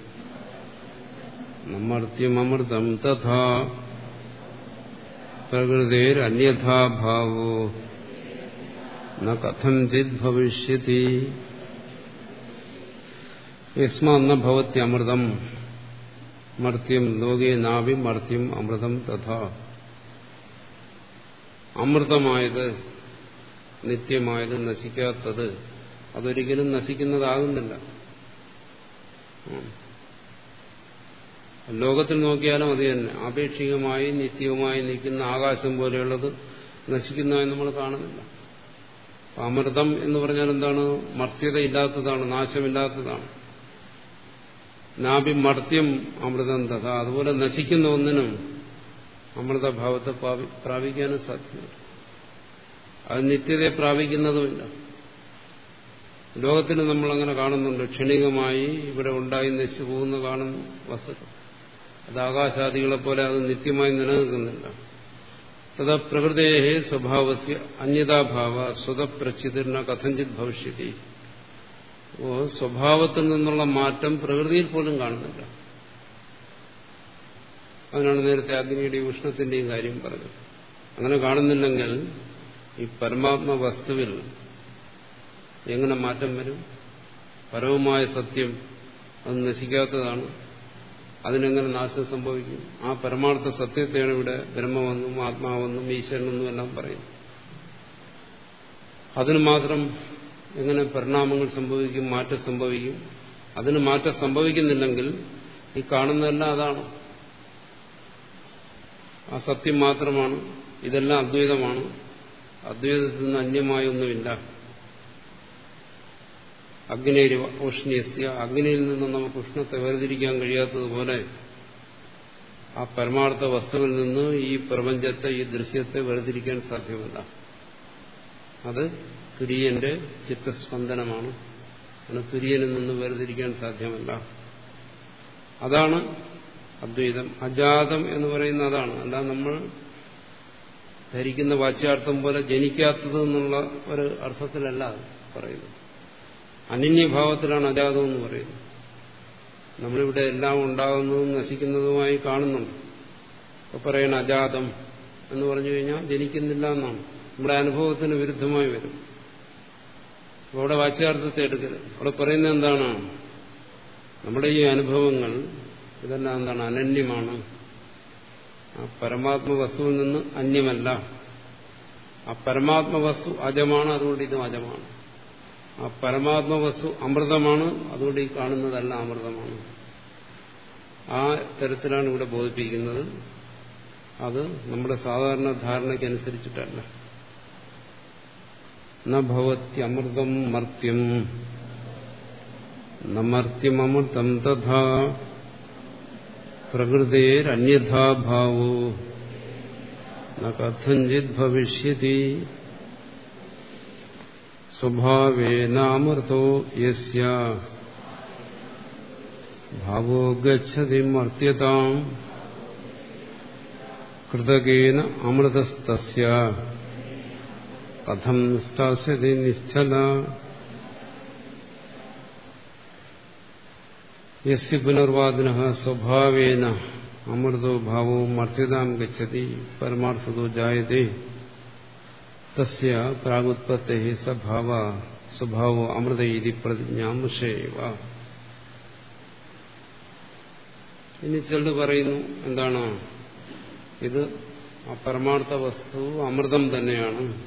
നമർത്യമൃതം തഥാ. പ്രകൃതിരന്യഥാഭാവോ ന ഭവിഷ്യതി ഭവത്യമൃതം മർത്യം ലോകേ നാവി മർത്യം അമൃതം തഥാ അമൃതമായത് നിത്യമായത് നശിക്കാത്തത് അതൊരിക്കലും നശിക്കുന്നതാകുന്നില്ല. ലോകത്തിൽ നോക്കിയാലും അത് തന്നെ. ആപേക്ഷികമായി നിത്യവുമായി നിൽക്കുന്ന ആകാശം പോലെയുള്ളത് നശിക്കുന്നതായി നമ്മൾ കാണുന്നില്ല. അമൃതം എന്ന് പറഞ്ഞാൽ എന്താണ്? മർത്യത മർത്യതയില്ലാത്തതാണ് നാശമില്ലാത്തതാണ്. നാഭി മർത്യം അമൃതം തഥ. അതുപോലെ നശിക്കുന്ന ഒന്നിനും അമൃതഭാവത്തെ പ്രാപിക്കാനും സാധ്യമല്ല. അത് നിത്യതയെ പ്രാപിക്കുന്നതുമില്ല. ലോകത്തിന് നമ്മൾ അങ്ങനെ കാണുന്നുണ്ട്. ക്ഷണികമായി ഇവിടെ ഉണ്ടായി നശിച്ചു പോകുന്ന കാണുന്ന വസ്തുക്കൾ. അത് ആകാശാദികളെ പോലെ അത് നിത്യമായി നിലനിൽക്കുന്നില്ല. തഥാ പ്രകൃതേ സ്വഭാവസ്യ അന്യതാഭാവ സ്വതപ്രച്ഛിതിർണ കഥഞ്ചിത് ഭവിഷ്യതി ഓ സ്വഭാവത്തിൽ നിന്നുള്ള മാറ്റം പ്രകൃതിയിൽ പോലും കാണുന്നില്ല. അതിനാണ് നേരത്തെ അഗ്നിയുടെയും ഉഷ്ണത്തിന്റെയും കാര്യം പറഞ്ഞത്. അങ്ങനെ കാണുന്നില്ലെങ്കിൽ ഈ പരമാത്മ വസ്തുവിൽ എങ്ങനെ മാറ്റം വരും? പരവുമായ സത്യം അത് നശിക്കാത്തതാണ്. അതിനെങ്ങനെ നാശം സംഭവിക്കും? ആ പരമാർത്ഥ സത്യത്തെയാണ് ഇവിടെ ബ്രഹ്മമെന്നും ആത്മാവെന്നും ഈശ്വരനെന്നും എല്ലാം പറയും അതിന് മാത്രം എങ്ങനെ പരിണാമങ്ങൾ സംഭവിക്കും മാറ്റം സംഭവിക്കും? അതിന് മാറ്റം സംഭവിക്കുന്നില്ലെങ്കിൽ ഈ കാണുന്നതെല്ലാം അതാണ്. ആ സത്യം മാത്രമാണ്. ഇതെല്ലാം അദ്വൈതമാണ്. അദ്വൈതത്തിൽ നിന്ന് അന്യമായൊന്നുമില്ല അഗ്നേരി ഉഷ്ണ്യസ്യ അഗ്നിയിൽ നിന്നും നമുക്ക് ഉഷ്ണത്തെ വേർതിരിക്കാൻ കഴിയാത്തതുപോലെ ആ പരമാർത്ഥ വസ്തുവിൽ നിന്ന് ഈ പ്രപഞ്ചത്തെ ഈ ദൃശ്യത്തെ വേർതിരിക്കാൻ സാധ്യമല്ല. അത് തുര്യന്റെ ചിത്തസ്പന്ദനമാണ്. അത് തുര്യനിൽ നിന്ന് വേർതിരിക്കാൻ സാധ്യമല്ല. അതാണ് അദ്വൈതം. അജാതം എന്ന് പറയുന്ന അതാണ്. അല്ല നമ്മൾ ധരിക്കുന്ന വാച്യാർത്ഥം പോലെ ജനിക്കാത്തത് എന്നുള്ള ഒരു അർത്ഥത്തിലല്ല പറയുന്നത്. അനന്യഭാവത്തിലാണ് അജാതം എന്ന് പറയുന്നത്. നമ്മളിവിടെ എല്ലാം ഉണ്ടാകുന്നതും നശിക്കുന്നതുമായി കാണുന്നുണ്ട്. ഇപ്പൊ പറയണ അജാതം എന്ന് പറഞ്ഞു കഴിഞ്ഞാൽ ജനിക്കുന്നില്ല എന്നാണ്. നമ്മുടെ അനുഭവത്തിന് വിരുദ്ധമായി വരും. അപ്പോൾ അവിടെ വാച്യാർത്ഥത്തെ എടുക്കരുത്. അവിടെ പറയുന്നത് എന്താണ്? നമ്മുടെ ഈ അനുഭവങ്ങൾ ഇതെല്ലാം എന്താണ്? അനന്യമാണ്. ആ പരമാത്മ വസ്തുവിൽ നിന്ന് അന്യമല്ല. ആ പരമാത്മ വസ്തു അജമാണ് അതുകൊണ്ട് ഇതും അജമാണ്. ആ പരമാത്മ വസ്തു അമൃതമാണ്. അതുകൊണ്ട് ഈ കാണുന്നതല്ല അമൃതമാണ്. ആ തരത്തിലാണ് ഇവിടെ ബോധിപ്പിക്കുന്നത്. അത് നമ്മുടെ സാധാരണ ധാരണയ്ക്കനുസരിച്ചിട്ടല്ല. നവത്യമൃതം മർത്യം നമർത്യമൃതം തഥാ. പ്രകൃതേരന്യഥാഭാവോ. നഥഞ്ചിത് ഭവിഷ്യതി. സ്വഭാവേനാമൃതോ യസ്യ ഭാവോ ഗച്ഛതി മർത്യതാം കൃതകേന അമൃതസ്തസ്യ കഥം സ്ഥാസ്യതി നിശ്ചല യസ്യ പുനർവാദിന സ്വഭാവേന അമൃതോ ഭാവോ മർത്യതാം ഗച്ഛതി പരമാർത്ഥതോ ജായതേ തസ്യ സഭാവ സ്വഭാവോ അമൃത ഇതി പ്രതിജ്ഞാമൃഷേവ ഇനി ചിലത് പറയുന്നു എന്താണ്? ഇത് പരമാർത്ഥ വസ്തു അമൃതം തന്നെയാണ്.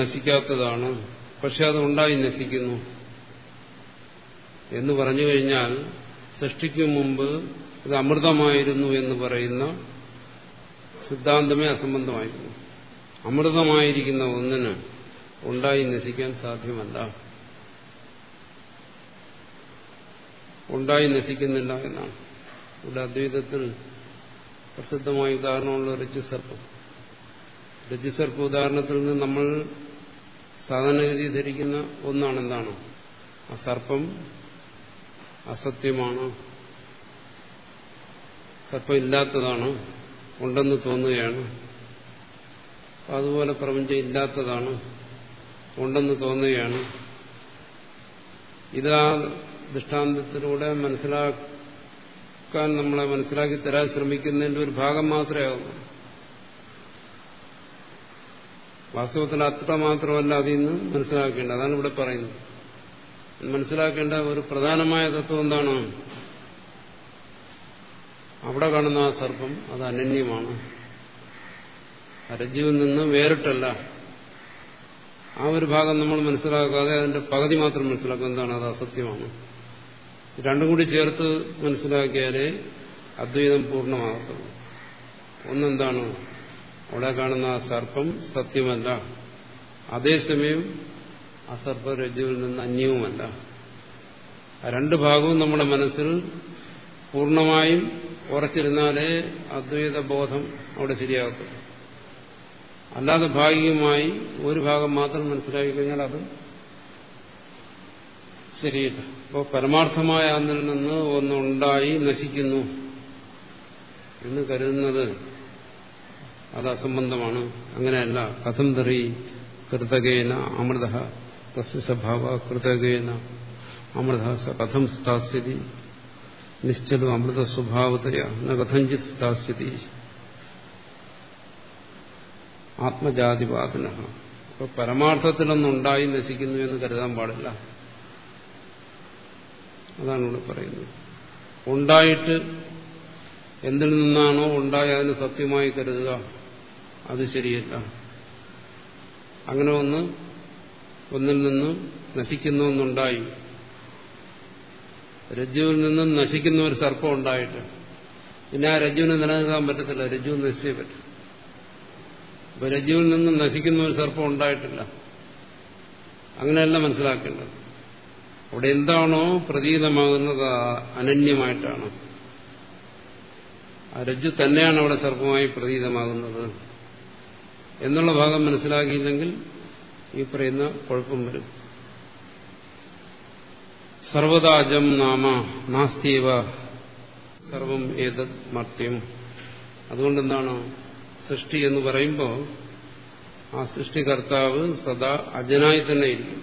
നശിക്കാത്തതാണ്. പക്ഷെ അത് ഉണ്ടായി നശിക്കുന്നു. എന്ന് പറഞ്ഞു കഴിഞ്ഞാൽ സൃഷ്ടിക്കും മുമ്പ് ഇത് അമൃതമായിരുന്നു എന്ന് പറയുന്ന സിദ്ധാന്തമേ അസംബന്ധമായിരുന്നു. അമൃതമായിരിക്കുന്ന ഒന്നിന് ഉണ്ടായി നശിക്കാൻ സാധ്യമല്ല. ഉണ്ടായി നശിക്കുന്നില്ല എന്നാണ്. ഇവിടെ അദ്വൈതത്തിൽ പ്രസിദ്ധമായ ഉദാഹരണമുള്ള രജ്ജുസർപ്പം രജ്ജുസർപ്പ ഉദാഹരണത്തിൽ നിന്ന് നമ്മൾ സാധാരണഗതി ധരിക്കുന്ന ഒന്നാണെന്താണ്? ആ സർപ്പം അസത്യമാണ്. സർപ്പം ഇല്ലാത്തതാണ്. ഉണ്ടെന്ന് തോന്നുകയാണ്. അതുപോലെ പ്രപഞ്ചം ഇല്ലാത്തതാണ്. ഉണ്ടെന്ന് തോന്നുകയാണ്. ഇത് ആ ദൃഷ്ടാന്തത്തിലൂടെ മനസ്സിലാക്കാൻ നമ്മളെ മനസ്സിലാക്കി തരാൻ ശ്രമിക്കുന്നതിന്റെ ഒരു ഭാഗം മാത്രമേ ആകുന്നു വാസ്തവത്തിൽ അത്ര മാത്രമല്ല അതിൽ നിന്ന് മനസ്സിലാക്കേണ്ടത് അതാണ് ഇവിടെ പറയുന്നത്. മനസ്സിലാക്കേണ്ട ഒരു പ്രധാനമായ തത്വം എന്താണ്? അവിടെ കാണുന്ന ആ സർപ്പം അത് അനന്യമാണ്. രജ്ജുവിൽ നിന്ന് വേറിട്ടല്ല. ആ ഒരു ഭാഗം നമ്മൾ മനസ്സിലാക്കാതെ അതിന്റെ പകുതി മാത്രം മനസ്സിലാക്കുക എന്താണ് അത് അസത്യമാണ്. രണ്ടും കൂടി ചേർത്ത് മനസ്സിലാക്കിയാലേ അദ്വൈതം പൂർണമാകത്തുള്ളൂ. ഒന്നെന്താണ്? അവിടെ കാണുന്ന ആ സർപ്പം സത്യമല്ല. അതേസമയം ആ സർപ്പ രജ്ജുവിൽ നിന്ന് അന്യവുമല്ല. രണ്ട് ഭാഗവും നമ്മുടെ മനസ്സിൽ പൂർണമായും ഉറച്ചിരുന്നാലേ അദ്വൈത ബോധം അവിടെ ശരിയാകത്തുള്ളൂ. അല്ലാതെ ഭാഗികമായി ഒരു ഭാഗം മാത്രം മനസ്സിലാക്കി കഴിഞ്ഞാൽ അത് ശരിയില്ല. അപ്പോൾ പരമാർത്ഥമായ അതിൽ നിന്ന് ഒന്നുണ്ടായി നശിക്കുന്നു എന്ന് കരുതുന്നത് അത് അസംബന്ധമാണ്. അങ്ങനെയല്ല. കഥം തെറി കൃതകേന അമൃത സ്വഭാവ കൃതകേന അമൃത കഥം സ്ഥാസ്യതി. നിശ്ചലം അമൃത സ്വഭാവതയ കഥഞ്ചിത് സ്ഥാസ്യതി. ആത്മജാതിവാദന. അപ്പൊ പരമാർത്ഥത്തിലൊന്നുണ്ടായി നശിക്കുന്നു എന്ന് കരുതാൻ പാടില്ല. അതാണ് ഇവിടെ പറയുന്നത്. ഉണ്ടായിട്ട് എന്തിൽ നിന്നാണോ ഉണ്ടായി അതിന് സത്യമായി കരുതുക അത് ശരിയല്ല. അങ്ങനെ ഒന്ന് ഒന്നിൽ നിന്നും നശിക്കുന്ന ഒന്നുണ്ടായി രജ്ജുവിൽ നിന്നും നശിക്കുന്ന ഒരു സർപ്പം ഉണ്ടായിട്ട്. പിന്നെ ആ രജ്ജുവിന് നിലനിൽക്കാൻ പറ്റത്തില്ല. രജ്ജു നശിച്ചേ പറ്റും. അപ്പൊ രജ്ജുവിൽ നിന്നും നശിക്കുന്ന ഒരു സർപ്പം ഉണ്ടായിട്ടില്ല. അങ്ങനെയല്ല മനസ്സിലാക്കേണ്ടത്. അവിടെ എന്താണോ പ്രതീതമാകുന്നത് അനന്യമായിട്ടാണ്. ആ രജ്ജു തന്നെയാണ് അവിടെ സർപ്പമായി പ്രതീതമാകുന്നത്. എന്നുള്ള ഭാഗം മനസ്സിലാക്കിയില്ലെങ്കിൽ ഈ പറയുന്ന കുഴപ്പം വരും. സർവതാജം നാമ നാസ്തീവ സർവം ഏതത് മർത്യം അതുകൊണ്ടെന്താണ് സൃഷ്ടി എന്ന് പറയുമ്പോൾ ആ സൃഷ്ടികർത്താവ് സദാ അജനായി തന്നെ ഇരിക്കും.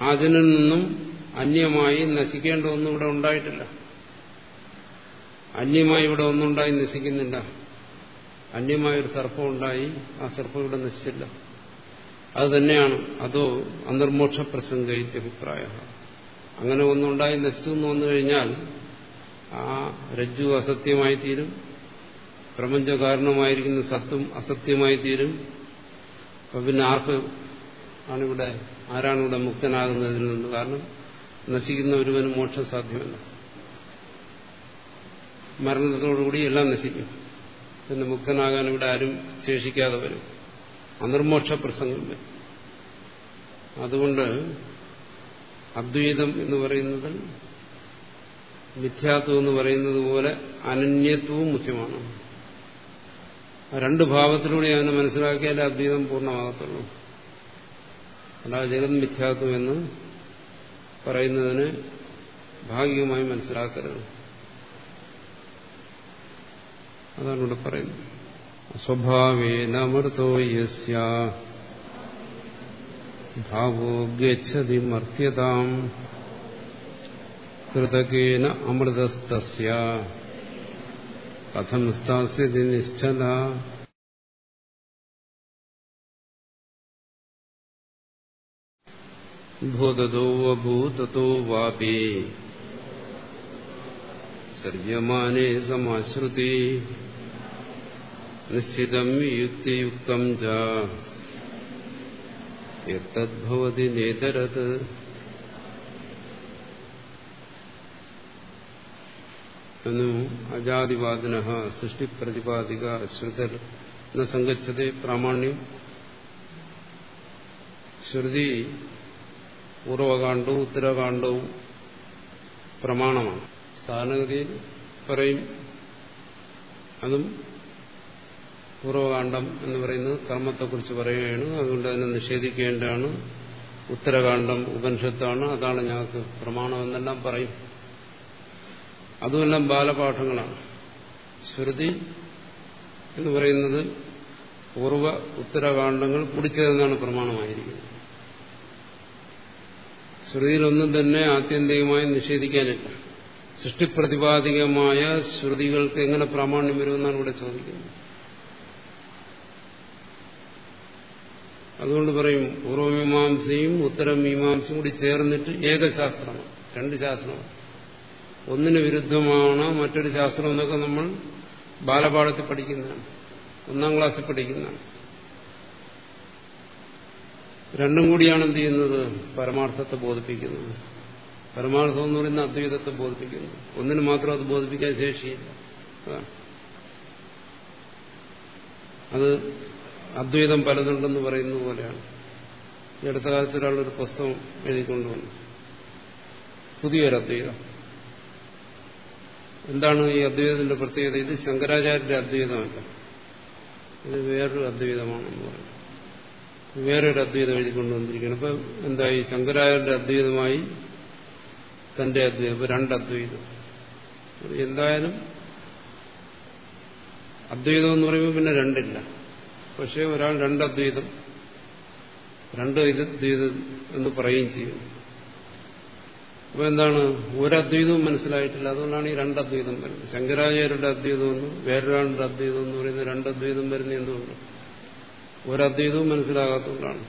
അജനിൽ നിന്നും അന്യമായി നശിക്കേണ്ട ഒന്നും ഇവിടെ ഉണ്ടായിട്ടില്ല. അന്യമായി ഇവിടെ ഒന്നും ഉണ്ടായി നശിക്കുന്നില്ല. അന്യമായൊരു സർപ്പം ഉണ്ടായി ആ സർപ്പം ഇവിടെ നശിച്ചില്ല. അത് തന്നെയാണ്. അതോ അന്തർമോക്ഷ പ്രസംഗയിത്യഭിപ്രായ അങ്ങനെ ഒന്നുണ്ടായി നശിച്ചു എന്ന് വന്നു കഴിഞ്ഞാൽ ആ രജ്ജു അസത്യമായി തീരും. പ്രപഞ്ച കാരണമായിരിക്കുന്ന സത്വം അസത്യമായി തീരും അപ്പൊ പിന്നെ ആർക്ക് ആണിവിടെ ആരാണ് ഇവിടെ മുക്തനാകുന്നതിൽ നിന്ന് കാരണം നശിക്കുന്ന ഒരുവന് മോക്ഷം സാധ്യമല്ല. മരണത്തോടുകൂടി എല്ലാം നശിക്കും. പിന്നെ മുക്തനാകാൻ ഇവിടെ ആരും ശേഷിക്കാതെ വരും. അനിർമോക്ഷ പ്രസംഗം വരും. അതുകൊണ്ട് അദ്വൈതം എന്ന് പറയുന്നത് മിഥ്യാത്വം എന്ന് പറയുന്നത് പോലെ അനന്യത്വവും മുഖ്യമാണ്. രണ്ട് ഭാവത്തിലൂടെ അതിനെ മനസ്സിലാക്കിയാലേ അദ്വൈതം പൂർണമാകത്തുള്ളൂ. അല്ലാതെ ജഗത് മിഥ്യാത്വം എന്ന് പറയുന്നതിന് ഭാഗികമായി മനസ്സിലാക്കരുത്. അതാണ് ഇവിടെ പറയുന്നത്. സ്വഭാവേനമൃതോ യസ്യ. ഭാവോ ഗതി മർത്യതാം. കൃതകേന അമൃതസ്തസ്യ. കഥം സ്ഥാസ്യതി നിശ്ചല ഭൂതതോ വഭൂതതോ വാപി സർവമാനേ സമാശ്രുതി നിശ്ചിതം യുക്തിയുക്തം ച യത്തദ്ഭവതി നേതരത് എന്നു അജാതിവാദിന സൃഷ്ടിപ്രതിപാദിക ശ്രുതർ എന്ന സങ്കച്ചത് പ്രാമാണ്യം ശ്രുതി പൂർവകാണ്ഡവും ഉത്തരകാണ്ഡവും പ്രമാണമാണ് സ്ഥാനഗതിയിൽ പറയും അതും പൂർവകാന്ഡം എന്ന് പറയുന്നത് കർമ്മത്തെക്കുറിച്ച് പറയുകയാണ്. അതുകൊണ്ട് അതിനെ നിഷേധിക്കേണ്ടതാണ്. ഉത്തരകാന്ഡം ഉപനിഷത്താണ്. അതാണ് ഞങ്ങൾക്ക് പ്രമാണമെന്നെല്ലാം പറയും. അതുമെല്ലാം ബാലപാഠങ്ങളാണ്. ശ്രുതി എന്ന് പറയുന്നത് പൂർവ ഉത്തരകാണ്ഡങ്ങൾ കുടിച്ചതെന്നാണ് പ്രമാണമായിരിക്കുന്നത്. ശ്രുതിയിലൊന്നും തന്നെ ആത്യന്തികമായി നിഷേധിക്കാനില്ല. സൃഷ്ടിപ്രതിപാദികമായ ശ്രുതികൾക്ക് എങ്ങനെ പ്രാമാണ്യം വരുമെന്നാണ് ഇവിടെ ചോദിക്കുന്നത്. അതുകൊണ്ട് പറയും പൂർവമീമാംസയും ഉത്തരമീമാംസയും കൂടി ചേർന്നിട്ട് ഏകശാസ്ത്രമാണ് രണ്ട് ശാസ്ത്രമാണ്. ഒന്നിന് വിരുദ്ധമാണ് മറ്റൊരു ശാസ്ത്രം എന്നൊക്കെ നമ്മൾ ബാലപാഠത്തിൽ പഠിക്കുന്നതാണ്. ഒന്നാം ക്ലാസ്സിൽ പഠിക്കുന്നതാണ്. രണ്ടും കൂടിയാണ് എന്ത് ചെയ്യുന്നത്? പരമാർത്ഥത്തെ ബോധിപ്പിക്കുന്നത്. പരമാർത്ഥം എന്ന് പറയുന്ന അദ്വൈതത്തെ ബോധിപ്പിക്കുന്നു ഒന്നിന് മാത്രം അത് ബോധിപ്പിക്കാൻ ശേഷിയില്ല. അത് അദ്വൈതം പലതുണ്ടെന്ന് പറയുന്നത് പോലെയാണ്. ഈ അടുത്ത കാലത്ത് ഒരാളൊരു പുസ്തകം എഴുതിക്കൊണ്ടുവന്നു. പുതിയൊരു അദ്വൈതം എന്താണ് ഈ അദ്വൈതത്തിന്റെ പ്രത്യേകത? ഇത് ശങ്കരാചാര്യന്റെ അദ്വൈതമല്ല. ഇത് വേറൊരു അദ്വൈതമാണെന്ന് പറയും വേറൊരു അദ്വൈതം എഴുതിക്കൊണ്ടുവന്നിരിക്കുകയാണ് അപ്പൊ എന്തായി ശങ്കരാചാര്യന്റെ അദ്വൈതമായി തന്റെ അദ്വൈതം ഇപ്പൊ രണ്ട് അദ്വൈതം എന്തായാലും അദ്വൈതം എന്ന് പറയുമ്പോൾ പിന്നെ രണ്ടില്ല. പക്ഷെ ഒരാൾ രണ്ട് അദ്വൈതം രണ്ട് അദ്വൈതം എന്ന് പറയുകയും ചെയ്യും അപ്പൊ എന്താണ്? ഒരദ്വൈതവും മനസ്സിലായിട്ടില്ല. അതുകൊണ്ടാണ് ഈ രണ്ട് അദ്വൈതം വരുന്നത്. ശങ്കരാചാര്യരുടെ അദ്വൈതം എന്നും വേറൊരാളുടെ അദ്വൈതം എന്ന് പറയുന്ന രണ്ട് അദ്വൈതം വരുന്ന എന്തുകൊണ്ട് ഒരദ്വൈതവും മനസ്സിലാകാത്തതുകൊണ്ടാണ്.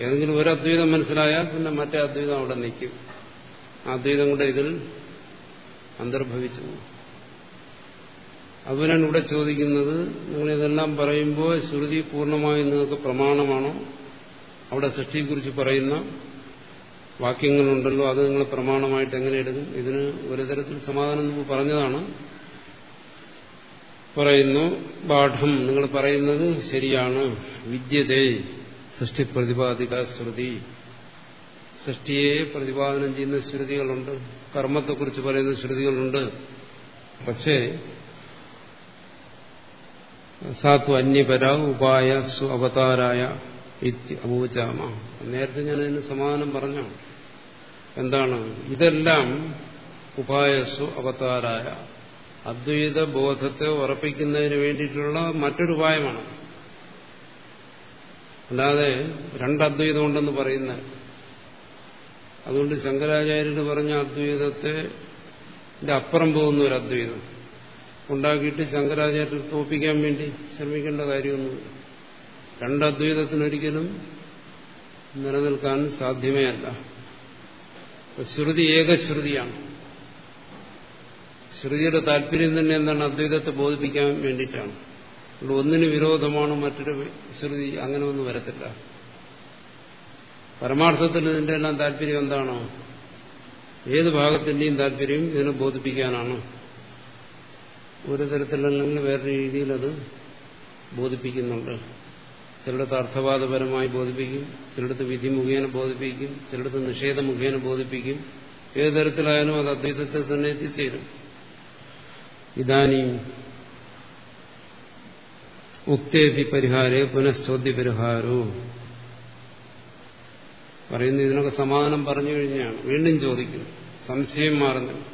ഏതെങ്കിലും അദ്വൈതം മനസ്സിലായാൽ പിന്നെ മറ്റേ അദ്വൈതം അവിടെ നിൽക്കും. ആ അദ്വൈതം കൂടെ ഇതിൽ അന്തർഭവിച്ചു പോകും. ഇവിടെ ചോദിക്കുന്നത് നിങ്ങൾ ഇതെല്ലാം പറയുമ്പോൾ ശ്രുതി പൂർണമായി നിങ്ങൾക്ക് പ്രമാണമാണോ? അവിടെ സൃഷ്ടിയെക്കുറിച്ച് പറയുന്ന വാക്യങ്ങളുണ്ടല്ലോ അത് നിങ്ങൾ പ്രമാണമായിട്ട് എങ്ങനെ എടുക്കും? ഇതിന് ഒരു തരത്തിൽ സമാധാനം നമുക്ക് പറഞ്ഞതാണ്. പറയുന്നു പാഠം നിങ്ങൾ പറയുന്നത് ശരിയാണ്. വിദ്യതേ സൃഷ്ടി പ്രതിപാദിക ശ്രുതി. സൃഷ്ടിയെ പ്രതിപാദനം ചെയ്യുന്ന ശ്രുതികളുണ്ട്. കർമ്മത്തെക്കുറിച്ച് പറയുന്ന ശ്രുതികളുണ്ട്. പക്ഷേ സാത്വ അന്യപര ഉപായ സ്വ അവതാരായ അപൂചാമ നേരത്തെ ഞാൻ അതിന് സമാധാനം പറഞ്ഞു? എന്താണ്? ഇതെല്ലാം ഉപായസു അവതാരായ അദ്വൈത ബോധത്തെ ഉറപ്പിക്കുന്നതിന് വേണ്ടിയിട്ടുള്ള മറ്റൊരു ഉപായമാണ്. അല്ലാതെ രണ്ടദ്വൈതം ഉണ്ടെന്ന് പറയുന്ന അതുകൊണ്ട് ശങ്കരാചാര്യർ പറഞ്ഞ അദ്വൈതത്തെ അപ്പുറം പോകുന്ന ഒരു അദ്വൈതം. ഉണ്ടാക്കിയിട്ട് ശങ്കരാചാര്യർ തോപ്പിക്കാൻ വേണ്ടി ശ്രമിക്കേണ്ട കാര്യമൊന്നുമില്ല. രണ്ടദ്വൈതത്തിനൊരിക്കലും നിലനിൽക്കാൻ സാധ്യമേ അല്ല ശ്രുതി ഏകശ്രുതിയാണ്. ശ്രുതിയുടെ താല്പര്യം തന്നെ എന്താണ്? അദ്വൈതത്തെ ബോധിപ്പിക്കാൻ വേണ്ടിയിട്ടാണ്. അതുകൊണ്ട് ഒന്നിന് വിരോധമാണ് മറ്റൊരു ശ്രുതി അങ്ങനെ ഒന്നും വരത്തില്ല. പരമാർത്ഥത്തിൽ ഇതിന്റെ എല്ലാം താല്പര്യം എന്താണോ? ഏത് ഭാഗത്തിന്റെയും താല്പര്യം ഇതിനെ ബോധിപ്പിക്കാനാണ്. ഒരു തരത്തിലല്ലെങ്കിൽ വേറെ രീതിയിൽ അത് ബോധിപ്പിക്കുന്നുണ്ട്. ചിലടത്ത് അർത്ഥവാദപരമായി ബോധിപ്പിക്കും ചിലടത്ത് വിധി മുഖേന ബോധിപ്പിക്കും ചിലടത്ത് നിഷേധ മുഖേന ബോധിപ്പിക്കും. ഏത് തരത്തിലായാലും അത് അദ്വൈതത്തിൽ തന്നെ എത്തിച്ചേരും. ഇതാനും ഉക്തേപി പരിഹാരേ പുനഃചോദ്യ പരിഹാരോ. പറയുന്നു ഇതിനൊക്കെ സമാധാനം പറഞ്ഞു കഴിഞ്ഞാണ്. വീണ്ടും ചോദിക്കുന്നു. സംശയം മാറുന്നു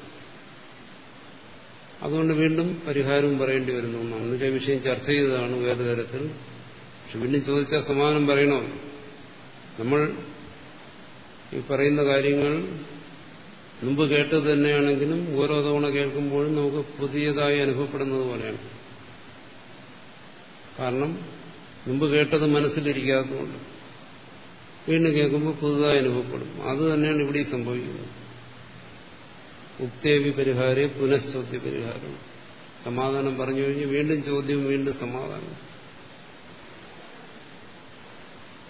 അതുകൊണ്ട് വീണ്ടും പരിഹാരവും പറയേണ്ടി വരുന്നു. എന്നുവെച്ചാൽ വിഷയം ചർച്ച ചെയ്തതാണ് വേറെ തരത്തിൽ പക്ഷെ വീണ്ടും ചോദിച്ചാൽ സമാധാനം പറയണോ? നമ്മൾ ഈ പറയുന്ന കാര്യങ്ങൾ മുമ്പ് കേട്ടത് തന്നെയാണെങ്കിലും ഓരോ തവണ കേൾക്കുമ്പോഴും നമുക്ക് പുതിയതായി അനുഭവപ്പെടുന്നത് പോലെയാണ്. കാരണം മുമ്പ് കേട്ടത് മനസ്സിലിരിക്കാത്തതുകൊണ്ട്. വീണ്ടും കേൾക്കുമ്പോൾ പുതുതായി അനുഭവപ്പെടും. അത് തന്നെയാണ് ഇവിടെ സംഭവിക്കുന്നത്. ഉക്തേവി പരിഹാരേ പുനഃചോദ്യ പരിഹാരം. സമാധാനം പറഞ്ഞു കഴിഞ്ഞ് വീണ്ടും ചോദ്യം വീണ്ടും സമാധാനം.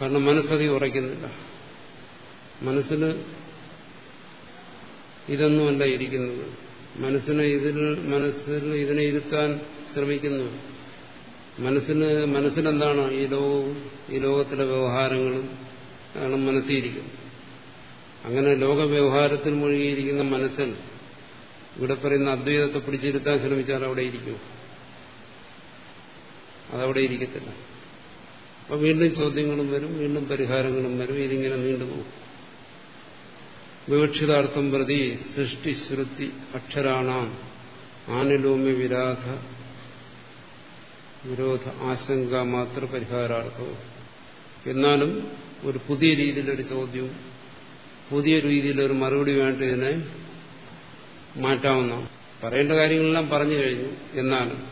കാരണം മനസ്സതി ഉറയ്ക്കുന്നില്ല മനസ്സിന് ഇതൊന്നുമല്ല ഇരിക്കുന്നത്. മനസ്സിനെ ഇതിൽ മനസ്സിൽ ഇതിനെ ഇരുത്താൻ ശ്രമിക്കുന്നു. മനസ്സിന് മനസ്സിനെന്താണ് ഈ ലോകവും ഈ ലോകത്തിലെ വ്യവഹാരങ്ങളും ആണ് മനസ്സിയിരിക്കുന്നത് അങ്ങനെ ലോക വ്യവഹാരത്തിൽ മുഴുകിയിരിക്കുന്ന മനസ്സിൽ ഇവിടെ പറയുന്ന അദ്വൈതത്തെ പിടിച്ചിരുത്താൻ ശ്രമിച്ചാൽ അവിടെ ഇരിക്കും. അതവിടെ ഇരിക്കത്തില്ല. അപ്പൊ വീണ്ടും ചോദ്യങ്ങളും വരും വീണ്ടും പരിഹാരങ്ങളും വരും ഇതിങ്ങനെ നീണ്ടുപോകും വിവക്ഷിതാർത്ഥം പ്രതി സൃഷ്ടിശ്രുതി അക്ഷരാണാം. ആനുലോമ്യ വിരാധ വിരോധ ആശങ്ക മാത്ര പരിഹാരാർത്ഥവും. എന്നാലും ഒരു പുതിയ രീതിയിലൊരു ചോദ്യവും പുതിയ രീതിയിലൊരു മറുപടി വേണ്ട ഇതിനെ മാറ്റാവുന്നതാണ്. പറയേണ്ട കാര്യങ്ങളെല്ലാം പറഞ്ഞു കഴിഞ്ഞു. എന്നാലും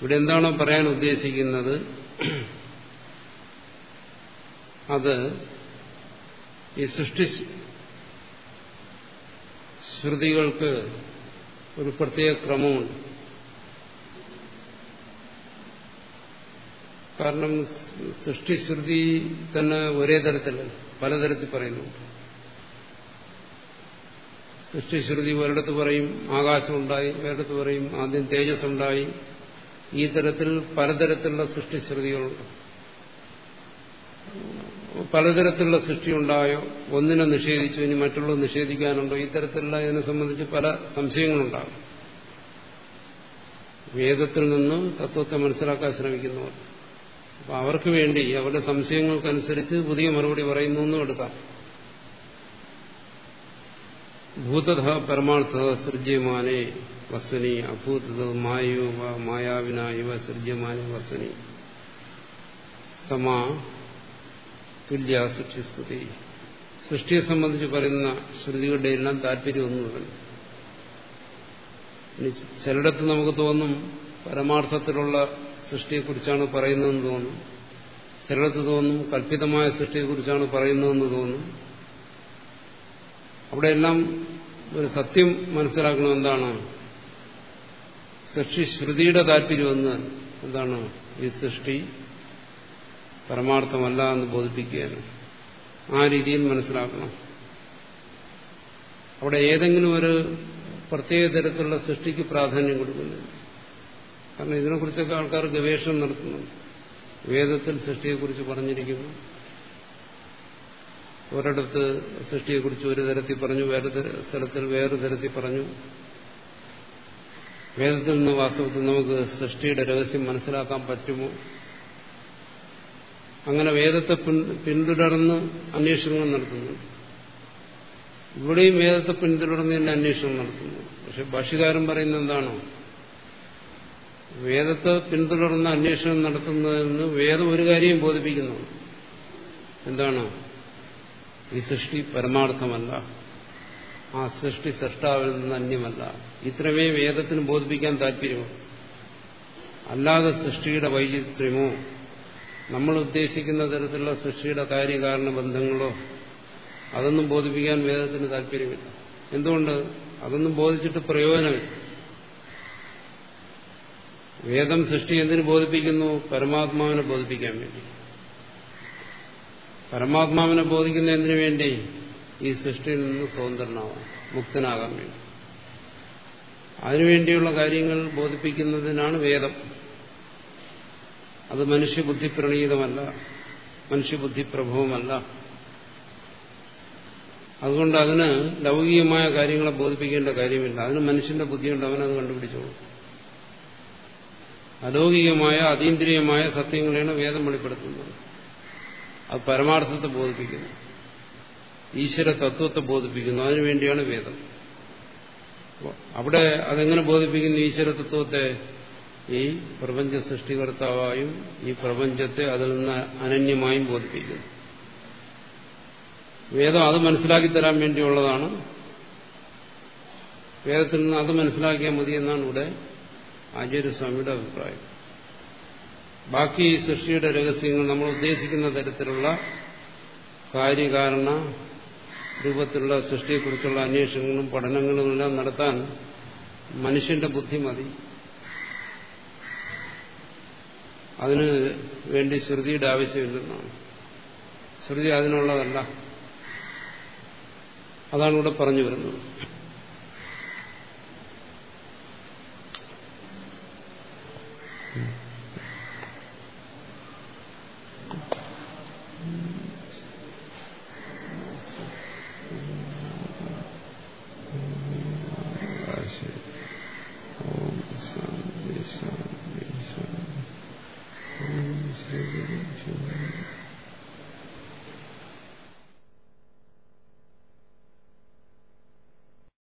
ഇവിടെ എന്താണോ പറയാൻ ഉദ്ദേശിക്കുന്നത് അത് ഈ സൃഷ്ടി ശ്രുതികൾക്ക് ഒരു പ്രത്യേക ക്രമമുണ്ട്. കാരണം സൃഷ്ടി സൃഷ്ടിശ്രുതി തന്നെ ഒരേ തരത്തിൽ പലതരത്തിൽ പറയുന്നുണ്ട് സൃഷ്ടിശ്രുതി ഒരിടത്ത് പറയും ആകാശമുണ്ടായി വേറിടത്ത് പറയും ആദ്യം തേജസ് ഉണ്ടായി ഈ തരത്തിൽ പലതരത്തിലുള്ള സൃഷ്ടിശ്രുതികളുണ്ട് പലതരത്തിലുള്ള സൃഷ്ടി ഉണ്ടായോ ഒന്നിനെ നിഷേധിച്ചു ഇനി മറ്റുള്ളത് നിഷേധിക്കാനുണ്ടോ? ഈ തരത്തിലുള്ള ഇതിനെ സംബന്ധിച്ച് പല സംശയങ്ങളുണ്ടാകും. വേദത്തിൽ നിന്ന് തത്വത്തെ മനസ്സിലാക്കാൻ ശ്രമിക്കുന്നവർ. അപ്പൊ അവർക്ക് വേണ്ടി അവരുടെ സംശയങ്ങൾക്കനുസരിച്ച് പുതിയ മറുപടി പറയുന്നു എന്നും എടുക്കാം. ഭൂതധ പരമാർത്ഥ സൃജ്യമാനെ വസ്വനി അഭൂതത മായുവ മായാവിന ഇവ സൃജ്യമാനെ വസ്വനി സമാ തുല്യ സൃഷ്ടിസ്തുതി. സൃഷ്ടിയെ സംബന്ധിച്ച് പറയുന്ന ശ്രുതികളുടെ എല്ലാം താല്പര്യം ഒന്നു തന്നെ ചിലയിടത്ത് നമുക്ക് തോന്നും പരമാർത്ഥത്തിലുള്ള സൃഷ്ടിയെക്കുറിച്ചാണ് പറയുന്നതെന്ന് തോന്നും. ചിലയിടത്ത് തോന്നും കല്പിതമായ സൃഷ്ടിയെക്കുറിച്ചാണ് പറയുന്നതെന്ന് തോന്നും. അവിടെയെല്ലാം ഒരു സത്യം മനസ്സിലാക്കണം എന്താണ് സൃഷ്ടി ശ്രുതിയുടെ താല്പര്യം ഒന്ന് എന്താണ് ഈ സൃഷ്ടി പരമാർത്ഥമല്ല എന്ന് ബോധിപ്പിക്കുകയാണ്. ആ രീതിയിൽ മനസ്സിലാക്കണം. അവിടെ ഏതെങ്കിലും ഒരു പ്രത്യേക തരത്തിലുള്ള സൃഷ്ടിക്ക് പ്രാധാന്യം കൊടുക്കുന്നില്ല. കാരണം ഇതിനെക്കുറിച്ചൊക്കെ ആൾക്കാർ ഗവേഷണം നടത്തുന്നുണ്ട് വേദത്തിൽ സൃഷ്ടിയെക്കുറിച്ച് പറഞ്ഞിരിക്കുന്നു. ഒരിടത്ത് സൃഷ്ടിയെക്കുറിച്ച് ഒരു തരത്തിൽ പറഞ്ഞു വേറെ സ്ഥലത്തിൽ വേറൊരു തരത്തിൽ പറഞ്ഞു. വേദത്തിൽ നിന്ന് വാസ്തവത്തിൽ നമുക്ക് സൃഷ്ടിയുടെ രഹസ്യം മനസ്സിലാക്കാൻ പറ്റുമോ? അങ്ങനെ വേദത്തെ പിന്തുടർന്ന് അന്വേഷണങ്ങൾ നടത്തുന്നു. ഇവിടെയും വേദത്തെ പിന്തുടർന്ന് തന്നെ അന്വേഷണം നടത്തുന്നു. പക്ഷെ ഭാഷകാരൻ പറയുന്നത് എന്താണോ? വേദത്തെ പിന്തുടർന്ന് അന്വേഷണം നടത്തുന്നതെന്ന് വേദം ഒരു കാര്യം ബോധിപ്പിക്കുന്നു. എന്താണ്? ഈ സൃഷ്ടി പരമാർത്ഥമല്ല. ആ സൃഷ്ടി സൃഷ്ടാവിൽ നിന്ന് അന്യമല്ല. ഇത്രമേ വേദത്തിന് ബോധിപ്പിക്കാൻ താല്പര്യമോ? അല്ലാതെ സൃഷ്ടിയുടെ വൈചിത്ര്യമോ? നമ്മൾ ഉദ്ദേശിക്കുന്ന തരത്തിലുള്ള സൃഷ്ടിയുടെ കാര്യകാരണ ബന്ധങ്ങളോ? അതൊന്നും ബോധിപ്പിക്കാൻ വേദത്തിന് താല്പര്യമില്ല. എന്തുകൊണ്ട്? അതൊന്നും ബോധിച്ചിട്ട് പ്രയോജനമില്ല. വേദം സൃഷ്ടി എന്തിനു ബോധിപ്പിക്കുന്നു? പരമാത്മാവിനെ ബോധിപ്പിക്കാൻ വേണ്ടി. പരമാത്മാവിനെ ബോധിക്കുന്ന എന്തിനു വേണ്ടി? ഈ സൃഷ്ടിയിൽ നിന്ന് സ്വതന്ത്രനാവാൻ മുക്തനാകാൻ വേണ്ടി. അതിനുവേണ്ടിയുള്ള കാര്യങ്ങൾ ബോധിപ്പിക്കുന്നതിനാണ് വേദം. അത് മനുഷ്യബുദ്ധി പ്രണീതമല്ല മനുഷ്യബുദ്ധി പ്രഭവമല്ല. അതുകൊണ്ട് അതിന് ലൗകികമായ കാര്യങ്ങളെ ബോധിപ്പിക്കേണ്ട കാര്യമില്ല. അതിന് മനുഷ്യന്റെ ബുദ്ധിയുണ്ട് അവനത് കണ്ടുപിടിച്ചോളൂ. അലൗകികമായ അതീന്ദ്രിയമായ സത്യങ്ങളെയാണ് വേദം വെളിപ്പെടുത്തുന്നത്. അത് പരമാർത്ഥത്തെ ബോധിപ്പിക്കുന്നു. ഈശ്വര തത്വത്തെ ബോധിപ്പിക്കുന്നു. അതിനുവേണ്ടിയാണ് വേദം. അവിടെ അതെങ്ങനെ ബോധിപ്പിക്കുന്നു ഈശ്വര തത്വത്തെ? ഈ പ്രപഞ്ച സൃഷ്ടികർത്താവായും ഈ പ്രപഞ്ചത്തെ അതിൽ നിന്ന് അനന്യമായും ബോധിപ്പിക്കുന്നു. വേദം അത് മനസ്സിലാക്കി തരാൻ വേണ്ടിയുള്ളതാണ്. വേദത്തിൽ നിന്ന് അത് മനസ്സിലാക്കിയാൽ മതി എന്നാണ് ഇവിടെ ആചാര്യസ്വാമിയുടെ അഭിപ്രായം. ബാക്കി സൃഷ്ടിയുടെ രഹസ്യങ്ങൾ നമ്മൾ ഉദ്ദേശിക്കുന്ന തരത്തിലുള്ള കാര്യകാരണ രൂപത്തിലുള്ള സൃഷ്ടിയെക്കുറിച്ചുള്ള അന്വേഷണങ്ങളും പഠനങ്ങളും എല്ലാം നടത്താൻ മനുഷ്യന്റെ ബുദ്ധി മതി. അതിന് വേണ്ടി ശ്രുതിയുടെ ആവശ്യമില്ലെന്നാണ്. ശ്രുതി അതിനുള്ളതല്ല. അതാണ് ഇവിടെ പറഞ്ഞു വരുന്നത്.